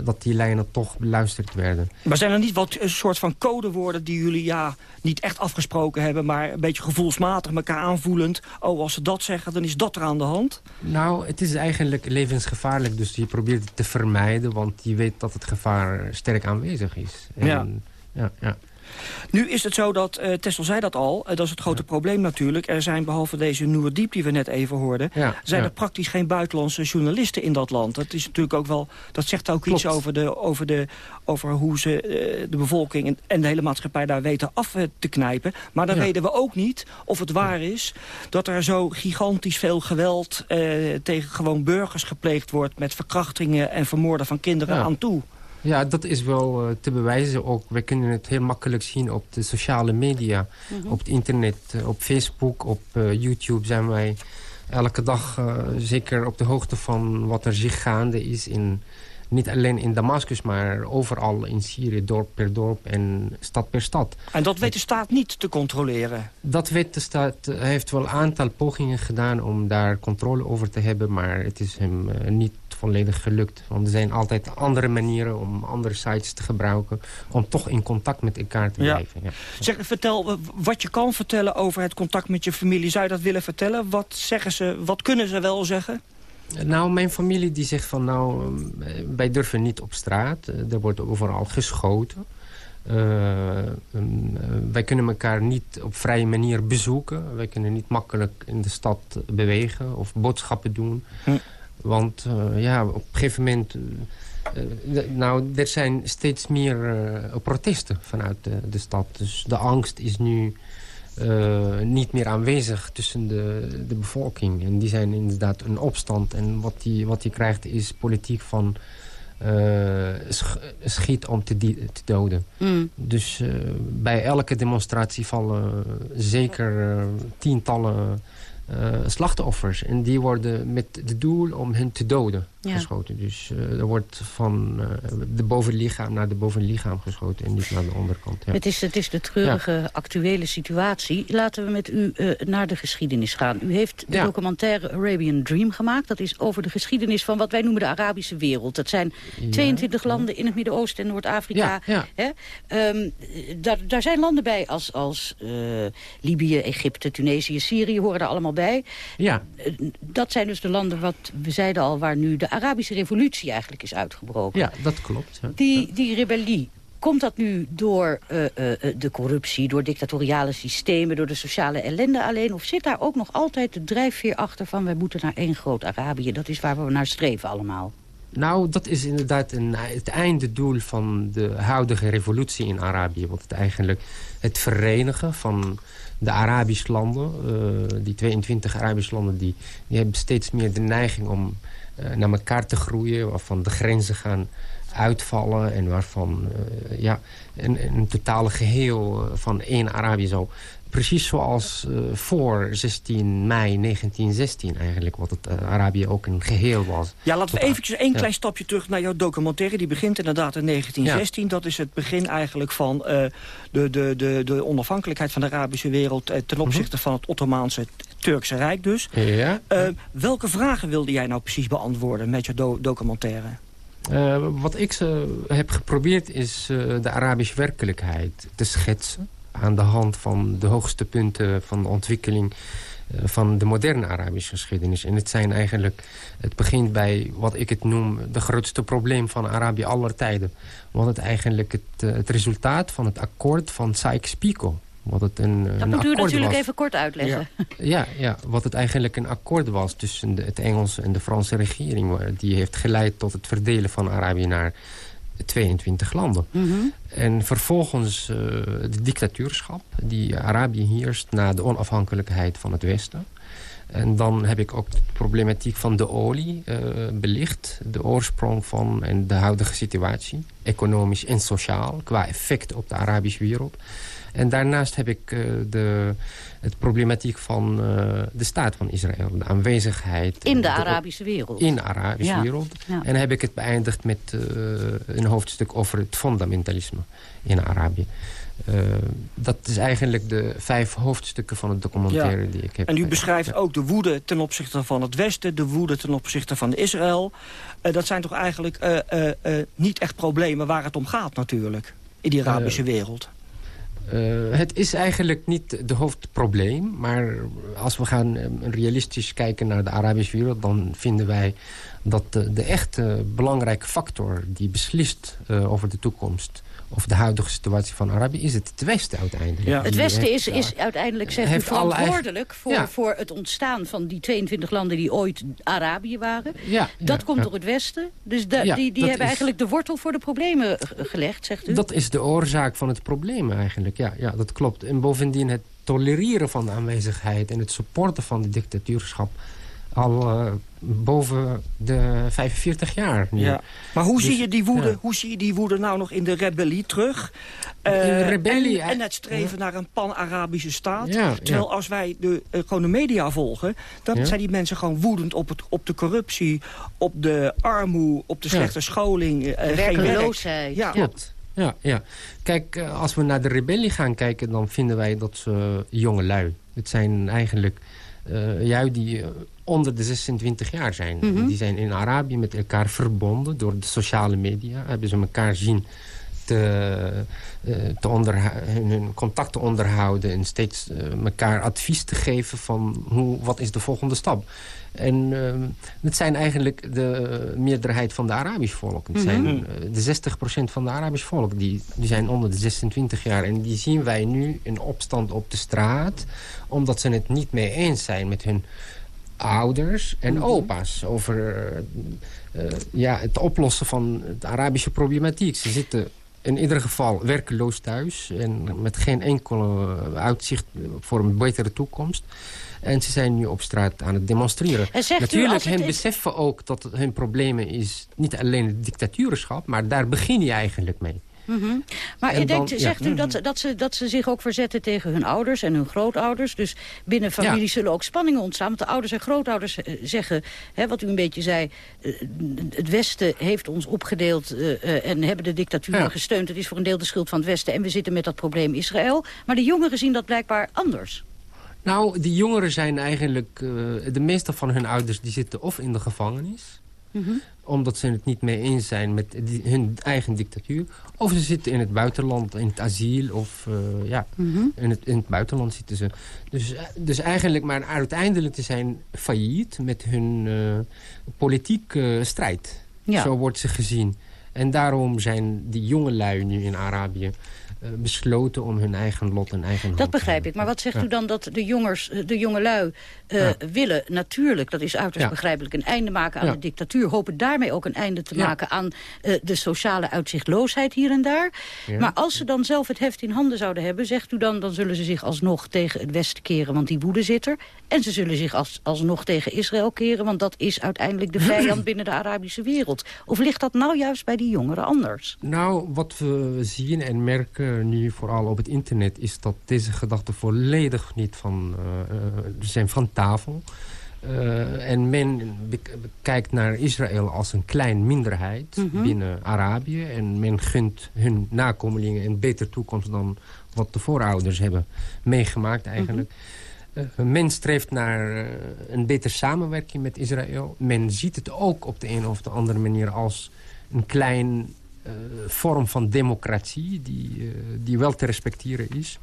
dat die lijnen toch beluisterd werden. Maar zijn er niet wat een soort van codewoorden die jullie ja, niet echt afgesproken hebben... maar een beetje gevoelsmatig elkaar aanvoelend... oh, als ze dat zeggen, dan is dat er aan de hand? Nou, het is eigenlijk levensgevaarlijk, dus je probeert het te vermijden... want je weet dat het gevaar sterk aanwezig is. En, Ja. ja, ja. Nu is het zo dat, eh Tessel zei dat al, eh, dat is het grote probleem natuurlijk. Er zijn behalve deze nieuwe diep die we net even hoorden... Ja, zijn ja. er praktisch geen buitenlandse journalisten in dat land. Dat, is natuurlijk ook wel, dat zegt ook iets over, de, over, de, over hoe ze eh, de bevolking en, de hele maatschappij daar weten af te knijpen. Maar dan weten we ook niet of het waar is dat er zo gigantisch veel geweld... tegen gewoon burgers gepleegd wordt met verkrachtingen en vermoorden van kinderen aan toe. Ja, dat is wel eh, te bewijzen ook. We kunnen het heel makkelijk zien op de sociale media. Mhm. Op het internet, eh, op Facebook, op eh, YouTube zijn wij elke dag zeker op de hoogte van wat er zich gaande is. In, niet alleen in Damascus, maar overal in Syrië, dorp per dorp en stad per stad. En dat weet de staat niet te controleren. Dat weet de staat, eh, heeft wel een aantal pogingen gedaan om daar controle over te hebben, maar het is hem niet volledig gelukt. Want er zijn altijd andere manieren om andere sites te gebruiken, om toch in contact met elkaar te blijven. Ja. Zeg, vertel eh, wat je kan vertellen over het contact met je familie. Zou je dat willen vertellen? Wat, zeggen ze, wat kunnen ze wel zeggen? Nou, mijn familie die zegt van nou, eh, wij durven niet op straat. Eh, Er wordt overal geschoten. wij kunnen elkaar niet op vrije manier bezoeken. Wij kunnen niet makkelijk in de stad bewegen of boodschappen doen. Hm. Want ja, op een gegeven moment... nou, er zijn steeds meer protesten vanuit de, de, stad. Dus de angst is nu niet meer aanwezig tussen de, de bevolking. En die zijn inderdaad een opstand. En wat die, wat die krijgt is politiek van schiet om te, te doden. Mm. Dus bij elke demonstratie vallen zeker tientallen slachtoffers. En die worden met het doel om hen te doden geschoten. Dus uh, er wordt van uh, de bovenlichaam naar de bovenlichaam geschoten en niet naar de onderkant. Ja. Het, is, het is de treurige actuele situatie. Laten we met u uh, naar de geschiedenis gaan. U heeft de documentaire Arabian Dream gemaakt. Dat is over de geschiedenis van wat wij noemen de Arabische wereld. Dat zijn 22 landen in het Midden-Oosten en Noord-Afrika. Um, daar, daar zijn landen bij als, als Libië, Egypte, Tunesië, Syrië horen er allemaal bij. Ja. dat zijn dus de landen, wat we zeiden al, waar nu de Arabische revolutie eigenlijk is uitgebroken. Ja, dat klopt. Die, die rebellie, Komt dat nu door uh, uh, de corruptie, door dictatoriale systemen... door de sociale ellende alleen? Of zit daar ook nog altijd de drijfveer achter van... wij moeten naar één groot Arabië? Dat is waar we naar streven allemaal. Nou, dat is inderdaad een, het eindedoel van de huidige revolutie in Arabië. Want het eigenlijk het verenigen van de Arabische landen... die 22 Arabische landen, die, die hebben steeds meer de neiging om naar elkaar te groeien... waarvan de grenzen gaan uitvallen en waarvan uh, ja, een, een totale geheel eh, van één Arabië zo precies zoals voor 16 mei 1916 eigenlijk, wat het Arabië ook een geheel was. Ja, laten we eventjes één klein stapje terug naar jouw documentaire. Die begint inderdaad in 1916. Ja. Dat is het begin eigenlijk van uh, de, de, de, de onafhankelijkheid van de Arabische wereld... ten mhm. opzichte mm -hmm. van het Ottomaanse Turkse Rijk dus. Ja. welke vragen wilde jij nou precies beantwoorden met je do documentaire? Uh, wat ik uh, heb geprobeerd is uh, de Arabische werkelijkheid te schetsen aan de hand van de hoogste punten van de ontwikkeling eh, van de moderne Arabische geschiedenis. En het zijn eigenlijk, het begint bij wat ik het noem, de grootste probleem van Arabië aller tijden. Wat het eigenlijk het, eh, het resultaat van het akkoord van Sykes-Picot. Wat het een, dat een moet u natuurlijk was. even kort uitleggen. Ja, ja, ja, wat het eigenlijk een akkoord was tussen de, het Engelse en de Franse regering. Die heeft geleid tot het verdelen van Arabië naar 22 landen. Mm -hmm. En vervolgens uh, de dictatuurschap die Arabië heerst na de onafhankelijkheid van het Westen. En dan heb ik ook de problematiek van de olie uh, belicht. De oorsprong van en de huidige situatie. Economisch en sociaal. Qua effect op de Arabische wereld. En daarnaast heb ik uh, de, het problematiek van uh, de staat van Israël. De aanwezigheid. In de, de Arabische wereld. In de Arabische ja. wereld. Ja. En heb ik het beëindigd met uh, een hoofdstuk over het fundamentalisme in Arabië. Uh, dat is eigenlijk de vijf hoofdstukken van het documentaire ja. die ik heb. En u beschrijft ook de woede ten opzichte van het Westen... de woede ten opzichte van Israël. Uh, dat zijn toch eigenlijk uh, niet echt problemen waar het om gaat natuurlijk... in die Arabische wereld. Uh, het is eigenlijk niet de hoofdprobleem. Maar als we gaan realistisch kijken naar de Arabische wereld... dan vinden wij dat de, de echte belangrijke factor die beslist uh, over de toekomst of de huidige situatie van Arabië, is het het Westen uiteindelijk. Ja. Het Westen is, is uiteindelijk zegt u, verantwoordelijk voor, ja. voor het ontstaan van die 22 landen die ooit Arabië waren. Ja, dat komt door het Westen. Dus da, die, die hebben is, eigenlijk de wortel voor de problemen gelegd, zegt u? Dat is de oorzaak van het probleem eigenlijk, ja, ja dat klopt. En bovendien het tolereren van de aanwezigheid en het supporten van de dictatuurschap al uh, boven de 45 jaar nu. Ja. Maar hoe, dus, zie je die woede, ja. hoe zie je die woede nou nog in de rebellie terug? Uh, in de rebellie, en, en, het streven ja. naar een pan-Arabische staat. Ja, Terwijl als wij de, uh, gewoon de media volgen... dan zijn die mensen gewoon woedend op, het, op de corruptie... op de armoede, op de slechte scholing. de werkloosheid. Ja. Klopt. Ja, ja. Kijk, als we naar de rebellie gaan kijken... dan vinden wij dat ze jonge lui. Het zijn eigenlijk uh, lui die onder de 26 jaar zijn. Mhm. Mm -hmm. Die zijn in Arabië met elkaar verbonden door de sociale media. Hebben ze elkaar zien te, te hun contact te onderhouden... en steeds elkaar advies te geven van hoe, wat is de volgende stap. En uh, het zijn eigenlijk de meerderheid van de Arabisch volk. Het zijn mm de 60% van de Arabisch volk. Die, die zijn onder de 26 jaar. En die zien wij nu in opstand op de straat. Omdat ze het niet mee eens zijn met hun ouders en mhm. opa's. Over uh, ja, het oplossen van de Arabische problematiek. Ze zitten in ieder geval werkeloos thuis. En met geen enkele uitzicht voor een betere toekomst. En ze zijn nu op straat aan het demonstreren. Natuurlijk, hen beseffen ook dat hun problemen is niet alleen het dictatuurschap... maar daar begin je eigenlijk mee. Mm Maar je denkt, zegt u dat, dat, ze, dat ze zich ook verzetten tegen hun ouders en hun grootouders? Dus binnen families zullen ook spanningen ontstaan. Want de ouders en grootouders eh, zeggen, hè, wat u een beetje zei... Eh, het Westen heeft ons opgedeeld uh, en hebben de dictatuur gesteund. Het is voor een deel de schuld van het Westen en we zitten met dat probleem Israël. Maar de jongeren zien dat blijkbaar anders. Nou, die jongeren zijn eigenlijk... Uh, de meeste van hun ouders die zitten of in de gevangenis... Mhm. omdat ze het niet mee eens zijn met hun eigen dictatuur... of ze zitten in het buitenland, in het asiel... of uh, ja, mhm. in, het, in het buitenland zitten ze. Dus, eh, dus eigenlijk, maar uiteindelijk ze zijn failliet... met hun uh, politieke strijd. Ja. Zo wordt ze gezien. En daarom zijn die jonge lui nu in Arabië eh, besloten om hun eigen lot en eigen Dat begrijp ik. Maar wat zegt u dan dat de, jongers, eh, de jongelui uh, willen natuurlijk... dat is uiterst begrijpelijk, een einde maken aan de dictatuur... hopen daarmee ook een einde te maken aan de sociale uitzichtloosheid hier en daar. Maar als ze dan zelf het heft in handen zouden hebben... zegt u dan, dan zullen ze zich alsnog tegen het Westen keren... want die woede zit er. En ze zullen zich als, alsnog tegen Israël keren... want dat is uiteindelijk de vijand binnen de Arabische wereld. Of ligt dat nou juist bij die jongeren anders? Nou, wat we zien en merken nu vooral op het internet... is dat deze gedachten volledig niet van, uh, zijn van tafel. Uh, en men kijkt naar Israël als een klein minderheid mhm. binnen Arabië. En men gunt hun nakomelingen een betere toekomst dan wat de voorouders hebben meegemaakt eigenlijk. Mhm. men streeft naar een betere samenwerking met Israël. Men ziet het ook op de een of de andere manier als een klein eh, vorm van democratie die, eh, die wel te respecteren is.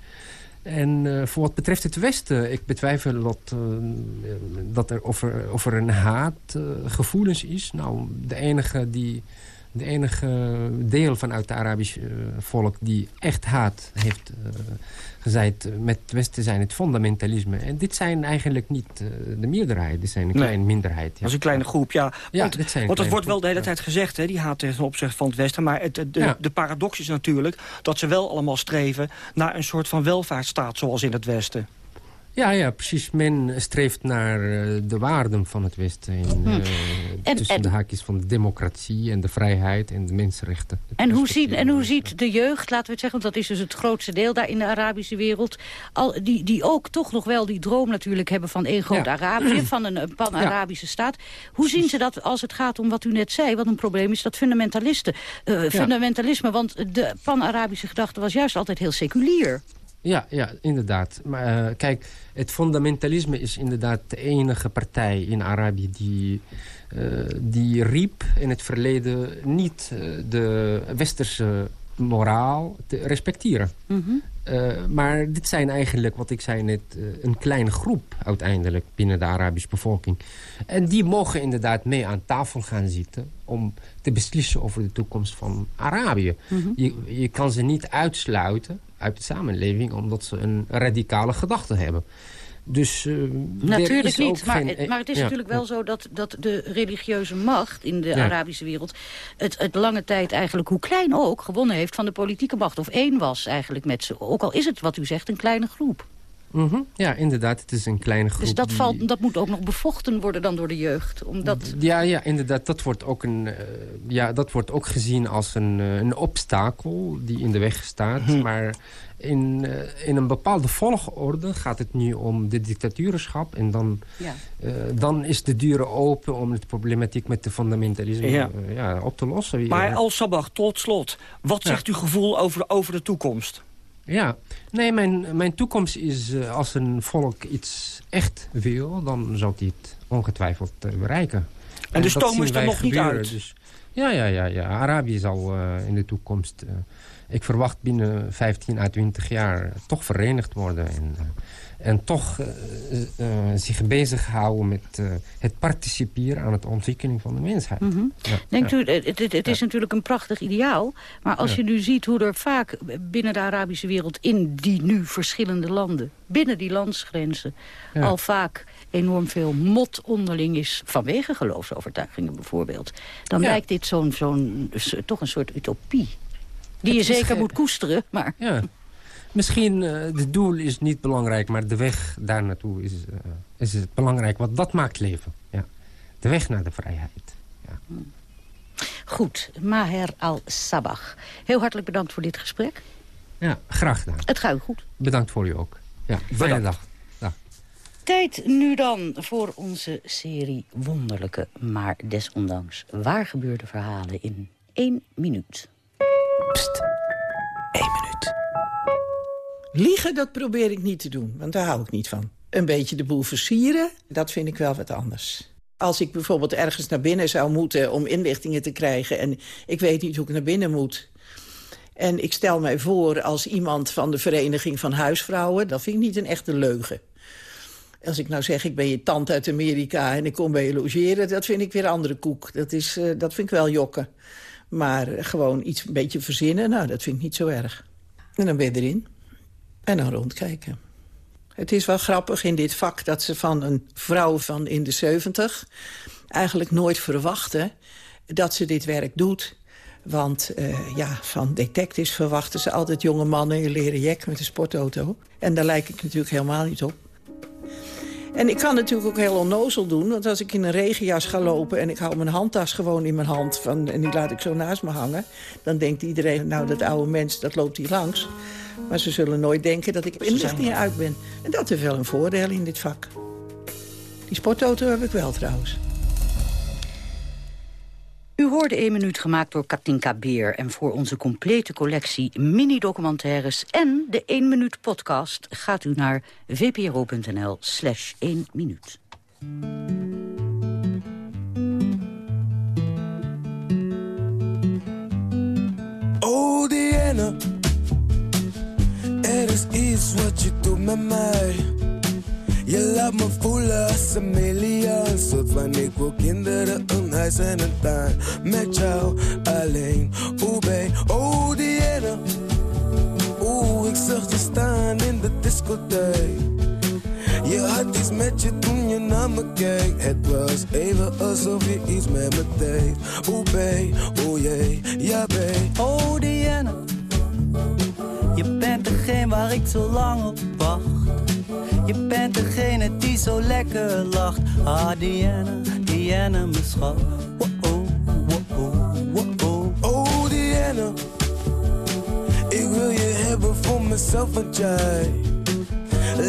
En uh, voor wat betreft het Westen, ik betwijfel dat, dat er over, over een haatgevoelens is. Nou, de enige die de enige deel vanuit het Arabisch volk die echt haat heeft gezegd... met het Westen zijn het fundamentalisme. En dit zijn eigenlijk niet uh, de meerderheid. Dit zijn een kleine minderheid. Ja. Dat is een kleine groep, ja. ja want, dit zijn want het wordt wel de hele tijd gezegd, hè, die haat ten opzichte van het Westen. Maar het, de, de paradox is natuurlijk dat ze wel allemaal streven... naar een soort van welvaartsstaat zoals in het Westen. Ja, ja, precies. Men streeft naar uh, de waarden van het Westen. In, uh, en, tussen en, de haakjes van de democratie en de vrijheid en de mensenrechten. En hoe, ziet, en hoe ziet de jeugd, laten we het zeggen... want dat is dus het grootste deel daar in de Arabische wereld... Al, die, die ook toch nog wel die droom natuurlijk hebben van één groot Arabië... van een, pan-Arabische staat. Hoe zien ze dat als het gaat om wat u net zei? Wat een probleem is dat fundamentalisten. Uh, fundamentalisme, want de pan-Arabische gedachte was juist altijd heel seculier. Ja, ja inderdaad. Maar uh, kijk, het fundamentalisme is inderdaad de enige partij in Arabië die, die riep in het verleden niet uh, de westerse moraal te respecteren. Mm -hmm. uh, maar dit zijn eigenlijk, wat ik zei net, een kleine groep uiteindelijk binnen de Arabische bevolking. En die mogen inderdaad mee aan tafel gaan zitten om te beslissen over de toekomst van Arabië. Mm -hmm. je, je kan ze niet uitsluiten uit de samenleving... omdat ze een radicale gedachte hebben. Dus, uh, Natuurlijk niet, maar, het, maar het is natuurlijk wel zo dat, dat de religieuze macht in de Arabische wereld... Het, het lange tijd eigenlijk, hoe klein ook, gewonnen heeft van de politieke macht. Of één was eigenlijk met ze. Ook al is het, wat u zegt, een kleine groep. Mm Ja, inderdaad. Het is een kleine groep. Dus dat, valt, dat moet ook nog bevochten worden dan door de jeugd? Omdat... Ja, ja, inderdaad. Dat wordt ook, een, uh, ja, dat wordt ook gezien als een, uh, een obstakel die in de weg staat. Mhm. Maar in, uh, in een bepaalde volgorde gaat het nu om de dictatuurschap. En dan, ja. dan is de deur open om de problematiek met de fundamentalisme ja. ja op te lossen. Maar als Sabach, tot slot. Wat zegt uw gevoel over, over de toekomst? Ja, nee, mijn, mijn toekomst is uh, als een volk iets echt wil... dan zal hij het ongetwijfeld uh, bereiken. En, de stoom is er nog niet uit? Dus, Ja, ja, ja. ja. Arabië zal uh, in de toekomst... Uh, ik verwacht binnen 15 à 20 jaar toch verenigd worden. En, en toch zich bezighouden met het participeren aan de ontwikkeling van de mensheid. Mm -hmm. ja, Denkt u, het, het, het is natuurlijk een prachtig ideaal. Maar als je nu ziet hoe er vaak binnen de Arabische wereld... in die nu verschillende landen, binnen die landsgrenzen... al vaak enorm veel mot onderling is... vanwege geloofsovertuigingen bijvoorbeeld... dan lijkt dit zo'n zo'n toch een soort utopie. Die het je zeker moet koesteren, maar... Ja. Misschien, uh, het doel is niet belangrijk, maar de weg daar naartoe is, uh, is het belangrijk. Want dat maakt leven. Ja. De weg naar de vrijheid. Ja. Goed, Maher al-Sabah. Heel hartelijk bedankt voor dit gesprek. Ja, graag gedaan. Het gaat u goed. Bedankt voor u ook. Ja, fijne dag. Tijd nu dan voor onze serie wonderlijke, maar desondanks waar gebeurde verhalen in één minuut. Pst, één minuut. Liegen, dat probeer ik niet te doen, want daar hou ik niet van. Een beetje de boel versieren, dat vind ik wel wat anders. Als ik bijvoorbeeld ergens naar binnen zou moeten om inlichtingen te krijgen... en ik weet niet hoe ik naar binnen moet... en ik stel mij voor als iemand van de Vereniging van Huisvrouwen... dat vind ik niet een echte leugen. Als ik nou zeg, ik ben je tante uit Amerika en ik kom bij je logeren... dat vind ik weer andere koek. Dat, is, uh, dat vind ik wel jokken. Maar gewoon iets een beetje verzinnen, nou, dat vind ik niet zo erg. En dan ben je erin. En dan rondkijken. Het is wel grappig in dit vak dat ze van een vrouw van in de 70... eigenlijk nooit verwachten dat ze dit werk doet... Want uh, ja, van detectives verwachten ze altijd jonge mannen in leren jek met een sportauto. En daar lijk ik natuurlijk helemaal niet op. En ik kan natuurlijk ook heel onnozel doen. Want als ik in een regenjas ga lopen en ik hou mijn handtas gewoon in mijn hand... Van, en die laat ik zo naast me hangen... dan denkt iedereen, nou dat oude mens, dat loopt hier langs. Maar ze zullen nooit denken dat ik inlichtingen uit ben. En dat is wel een voordeel in dit vak. Die sportauto heb ik wel trouwens. U hoorde 1 minuut gemaakt door Katinka Beer. En voor onze complete collectie mini-documentaires en de 1 minuut podcast... gaat u naar vpro.nl slash 1 minuut. Oh Diana, er is iets wat je doet met mij... Je laat me voelen als een miljoen. Soort van ik wil kinderen, een huis en een tuin. Met jou alleen, oeh babe, oh Diana. Oeh, ik zag je staan in de discotheek. Je had iets met je toen je naar me keek. Het was even alsof je iets met me deed. Oeh babe, oeh jee, ja babe. Oh Diana, je bent degene waar ik zo lang op wacht. Je bent degene die zo lekker lacht. Ah, Diana, Diana, mijn schat. Oh, oh, oh, oh, Diana. Ik wil je hebben voor mezelf, want jij...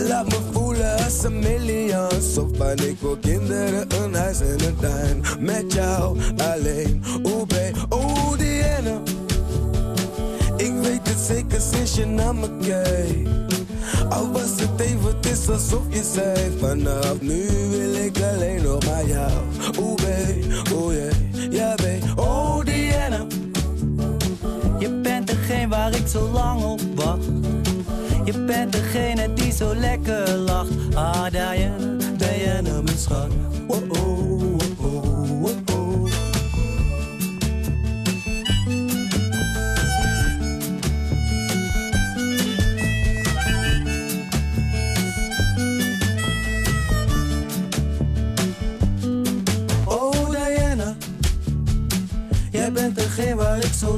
Laat me voelen als een miljoen. Zo van ik wil kinderen, een huis en een tuin. Met jou alleen, oh babe, oh Diana. Zeker sinds je naar me kijkt. Al was het even, het is alsof je zei Vanaf nu wil ik alleen nog maar jou Oeh babe, oeh yeah, ja babe. Oh Diana Je bent degene waar ik zo lang op wacht. Je bent degene die zo lekker lacht. Ah Diana, Diana mijn schat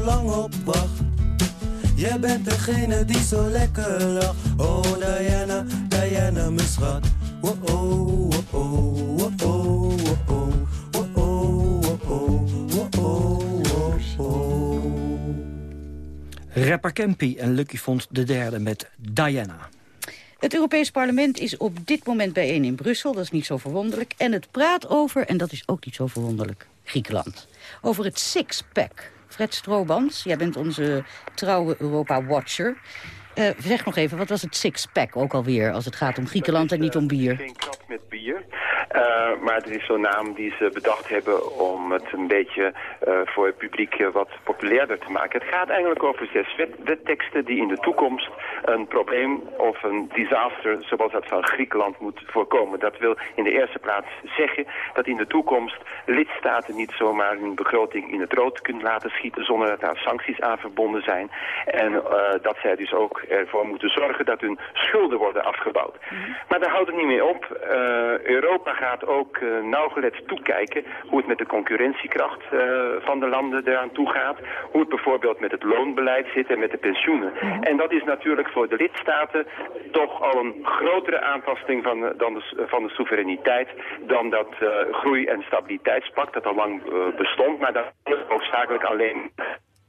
lang op wacht. Jij bent degene die zo lekker lacht. Oh Diana, Diana, mijn schat. Oh oh, oh oh, oh oh, oh oh. Rapper Campy en Lucky vond de derde met Diana. Het Europees Parlement is op dit moment bijeen in Brussel. Dat is niet zo verwonderlijk. En het praat over, en dat is ook niet zo verwonderlijk, Griekenland. Over het six-pack. Fred Stroobans, jij bent onze trouwe Europa-watcher. Uh, zeg nog even, wat was het six-pack ook alweer... als het gaat om Griekenland en niet om bier? Geen kap met bier. Eh, maar het is zo'n naam die ze bedacht hebben om het een beetje uh, voor het publiek uh, wat populairder te maken. Het gaat eigenlijk over zes wet wetteksten die in de toekomst een probleem of een disaster zoals dat van Griekenland moet voorkomen. Dat wil in de eerste plaats zeggen dat in de toekomst lidstaten niet zomaar hun begroting in het rood kunnen laten schieten zonder dat daar sancties aan verbonden zijn. En dat zij dus ook ervoor moeten zorgen dat hun schulden worden afgebouwd. Maar daar houdt het niet mee op. Europa gaat ook uh, nauwgelet toekijken hoe het met de concurrentiekracht uh, van de landen eraan toe gaat. Hoe het bijvoorbeeld met het loonbeleid zit en met de pensioenen. Mm -hmm. En dat is natuurlijk voor de lidstaten toch al een grotere aantasting van, dan de, van de soevereiniteit dan dat uh, groei- en stabiliteitspact dat al lang bestond. Maar dat is hoofdzakelijk alleen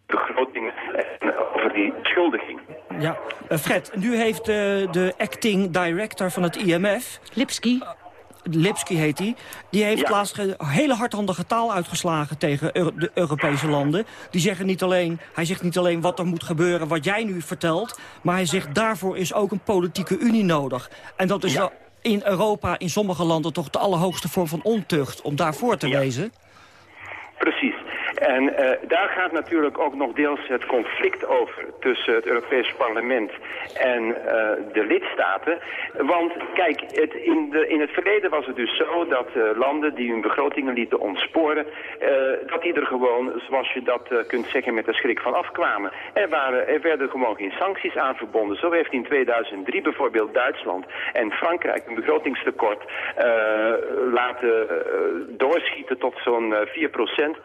begrotingen en over die schulden ging. Ja, Fred, nu heeft de acting director van het IMF... Lipski. Lipski heet hij, die heeft ja. laatst hele hardhandige taal uitgeslagen tegen de Europese landen. Die zeggen niet alleen, hij zegt niet alleen wat er moet gebeuren, wat jij nu vertelt, maar hij zegt daarvoor is ook een politieke unie nodig. En dat is ja. in Europa, in sommige landen, toch de allerhoogste vorm van ontucht om daarvoor te ja. wezen. Precies. En uh, daar gaat natuurlijk ook nog deels het conflict over tussen het Europees Parlement en uh, de lidstaten. Want kijk, het in, de, in het verleden was het dus zo dat uh, landen die hun begrotingen lieten ontsporen, dat die er gewoon, zoals je dat kunt zeggen, met de schrik van afkwamen. Er, waren, er werden gewoon geen sancties aan verbonden. Zo heeft in 2003 bijvoorbeeld Duitsland en Frankrijk een begrotingstekort laten doorschieten tot zo'n 4 procent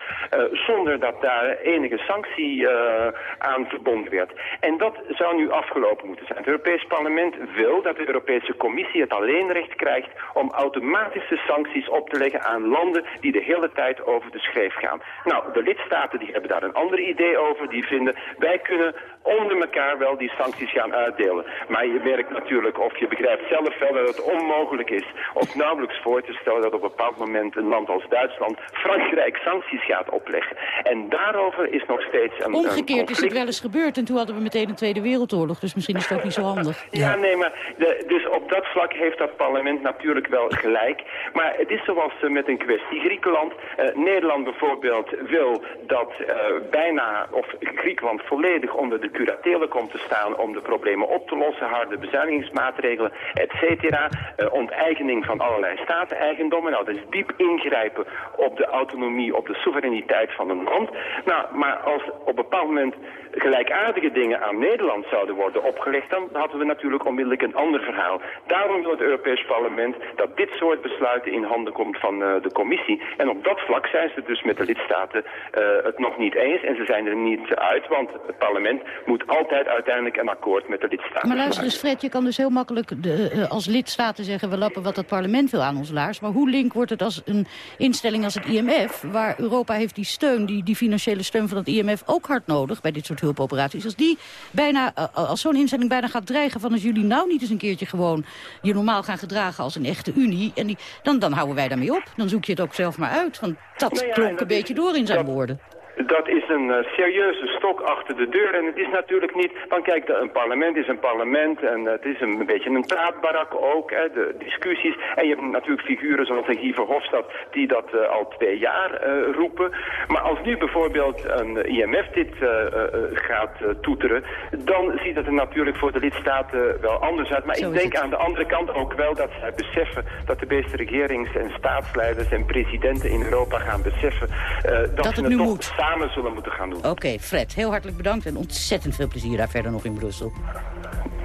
zonder dat daar enige sanctie uh, aan verbonden werd. En dat zou nu afgelopen moeten zijn. Het Europees Parlement wil dat de Europese Commissie het alleenrecht krijgt om automatische sancties op te leggen aan landen die de hele tijd over de schreef gaan. Nou, de lidstaten die hebben daar een ander idee over. Die vinden, wij kunnen onder elkaar wel die sancties gaan uitdelen. Maar je merkt natuurlijk, of je begrijpt zelf wel dat het onmogelijk is, of nauwelijks voor te stellen dat op een bepaald moment een land als Duitsland Frankrijk sancties gaat opleggen. En daarover is nog steeds een Omgekeerd een is het wel eens gebeurd en toen hadden we meteen een Tweede Wereldoorlog. Dus misschien is het ook niet zo handig. Ja, ja nee, maar de, dus op dat vlak heeft dat parlement natuurlijk wel gelijk. Maar het is zoals uh, met een kwestie. Griekenland, uh, Nederland bijvoorbeeld wil dat uh, bijna, of Griekenland volledig onder de curatelen komt te staan om de problemen op te lossen, harde bezuinigingsmaatregelen, et cetera, onteigening van allerlei stateneigendommen. Nou, dat is diep ingrijpen op de autonomie, op de soevereiniteit van een land. Nou, maar als op een bepaald moment gelijkaardige dingen aan Nederland zouden worden opgelegd, dan hadden we natuurlijk onmiddellijk een ander verhaal. Daarom wil het Europees Parlement dat dit soort besluiten in handen komt van uh, de commissie. En op dat vlak zijn ze dus met de lidstaten uh, het nog niet eens en ze zijn er niet uit, want het parlement moet altijd uiteindelijk een akkoord met de lidstaten Maar luister eens Fred, je kan dus heel makkelijk de, uh, als lidstaten zeggen we lappen wat het parlement wil aan ons laars. Maar hoe link wordt het als een instelling als het IMF, waar Europa heeft die steun, die, die financiële steun van het IMF ook hard nodig bij dit soort hulpoperaties. Als die bijna, als zo'n instelling bijna gaat dreigen van als jullie nou niet eens een keertje gewoon je normaal gaan gedragen als een echte unie, en die, dan, dan houden wij daarmee op. Dan zoek je het ook zelf maar uit. Want dat Nou ja, klonk en een beetje is- door in zijn dat- woorden. Dat is een eh, serieuze stok achter de deur. En het is natuurlijk niet... Dan kijk, een parlement is een parlement. En het is een, beetje een praatbarak ook. Hè, de discussies. En je hebt natuurlijk figuren zoals de Guy Verhofstadt... die dat eh, al twee jaar eh, roepen. Maar als nu bijvoorbeeld een IMF dit eh, eh, eh, gaat eh, toeteren... dan ziet het er natuurlijk voor de lidstaten wel anders uit. Maar Zo ik denk aan de andere kant ook wel dat zij beseffen... dat de beste regerings- en staatsleiders en presidenten in Europa gaan beseffen... eh, dat, Dat ze het nu moet. Samen zullen moeten gaan doen. Oké, Fred, heel hartelijk bedankt en ontzettend veel plezier daar verder nog in Brussel.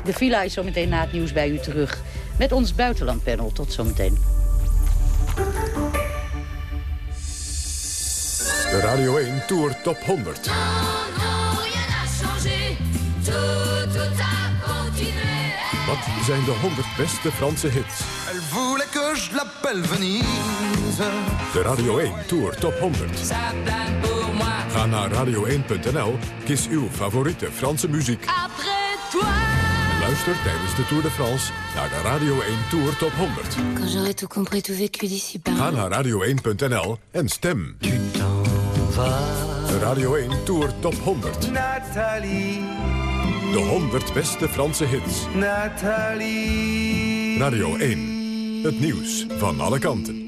De villa is zo meteen na het nieuws bij u terug. Met ons buitenlandpanel. Tot zometeen. De Radio 1 Tour Top 100. Wat zijn de 100 beste Franse hits? Elle voulait que je l'appelle Venise. De Radio 1 Tour Top 100. Ga naar radio1.nl, kies uw favoriete Franse muziek. Luister tijdens de Tour de France naar de Radio 1 Tour Top 100. Quand j'aurai tout compris, tout vécu d'ici. Ga naar radio1.nl en stem. De Radio 1 Tour Top 100. Nathalie, De 100 beste Franse hits. Nathalie. Radio 1. Het nieuws van alle kanten.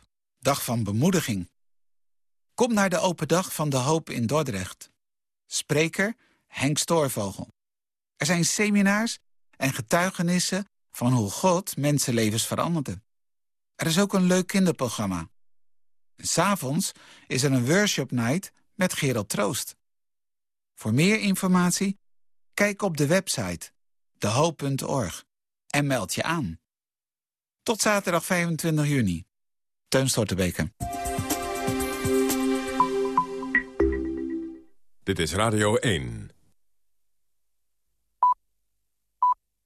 dag van bemoediging. Kom naar de open dag van de hoop in Dordrecht. Spreker Henk Stoorvogel. Er zijn seminars en getuigenissen van hoe God mensenlevens veranderde. Er is ook een leuk kinderprogramma. S'avonds is er een worship night met Gerald Troost. Voor meer informatie, kijk op de website dehoop.org en meld je aan. Tot zaterdag 25 juni. Teun. Dit is Radio 1.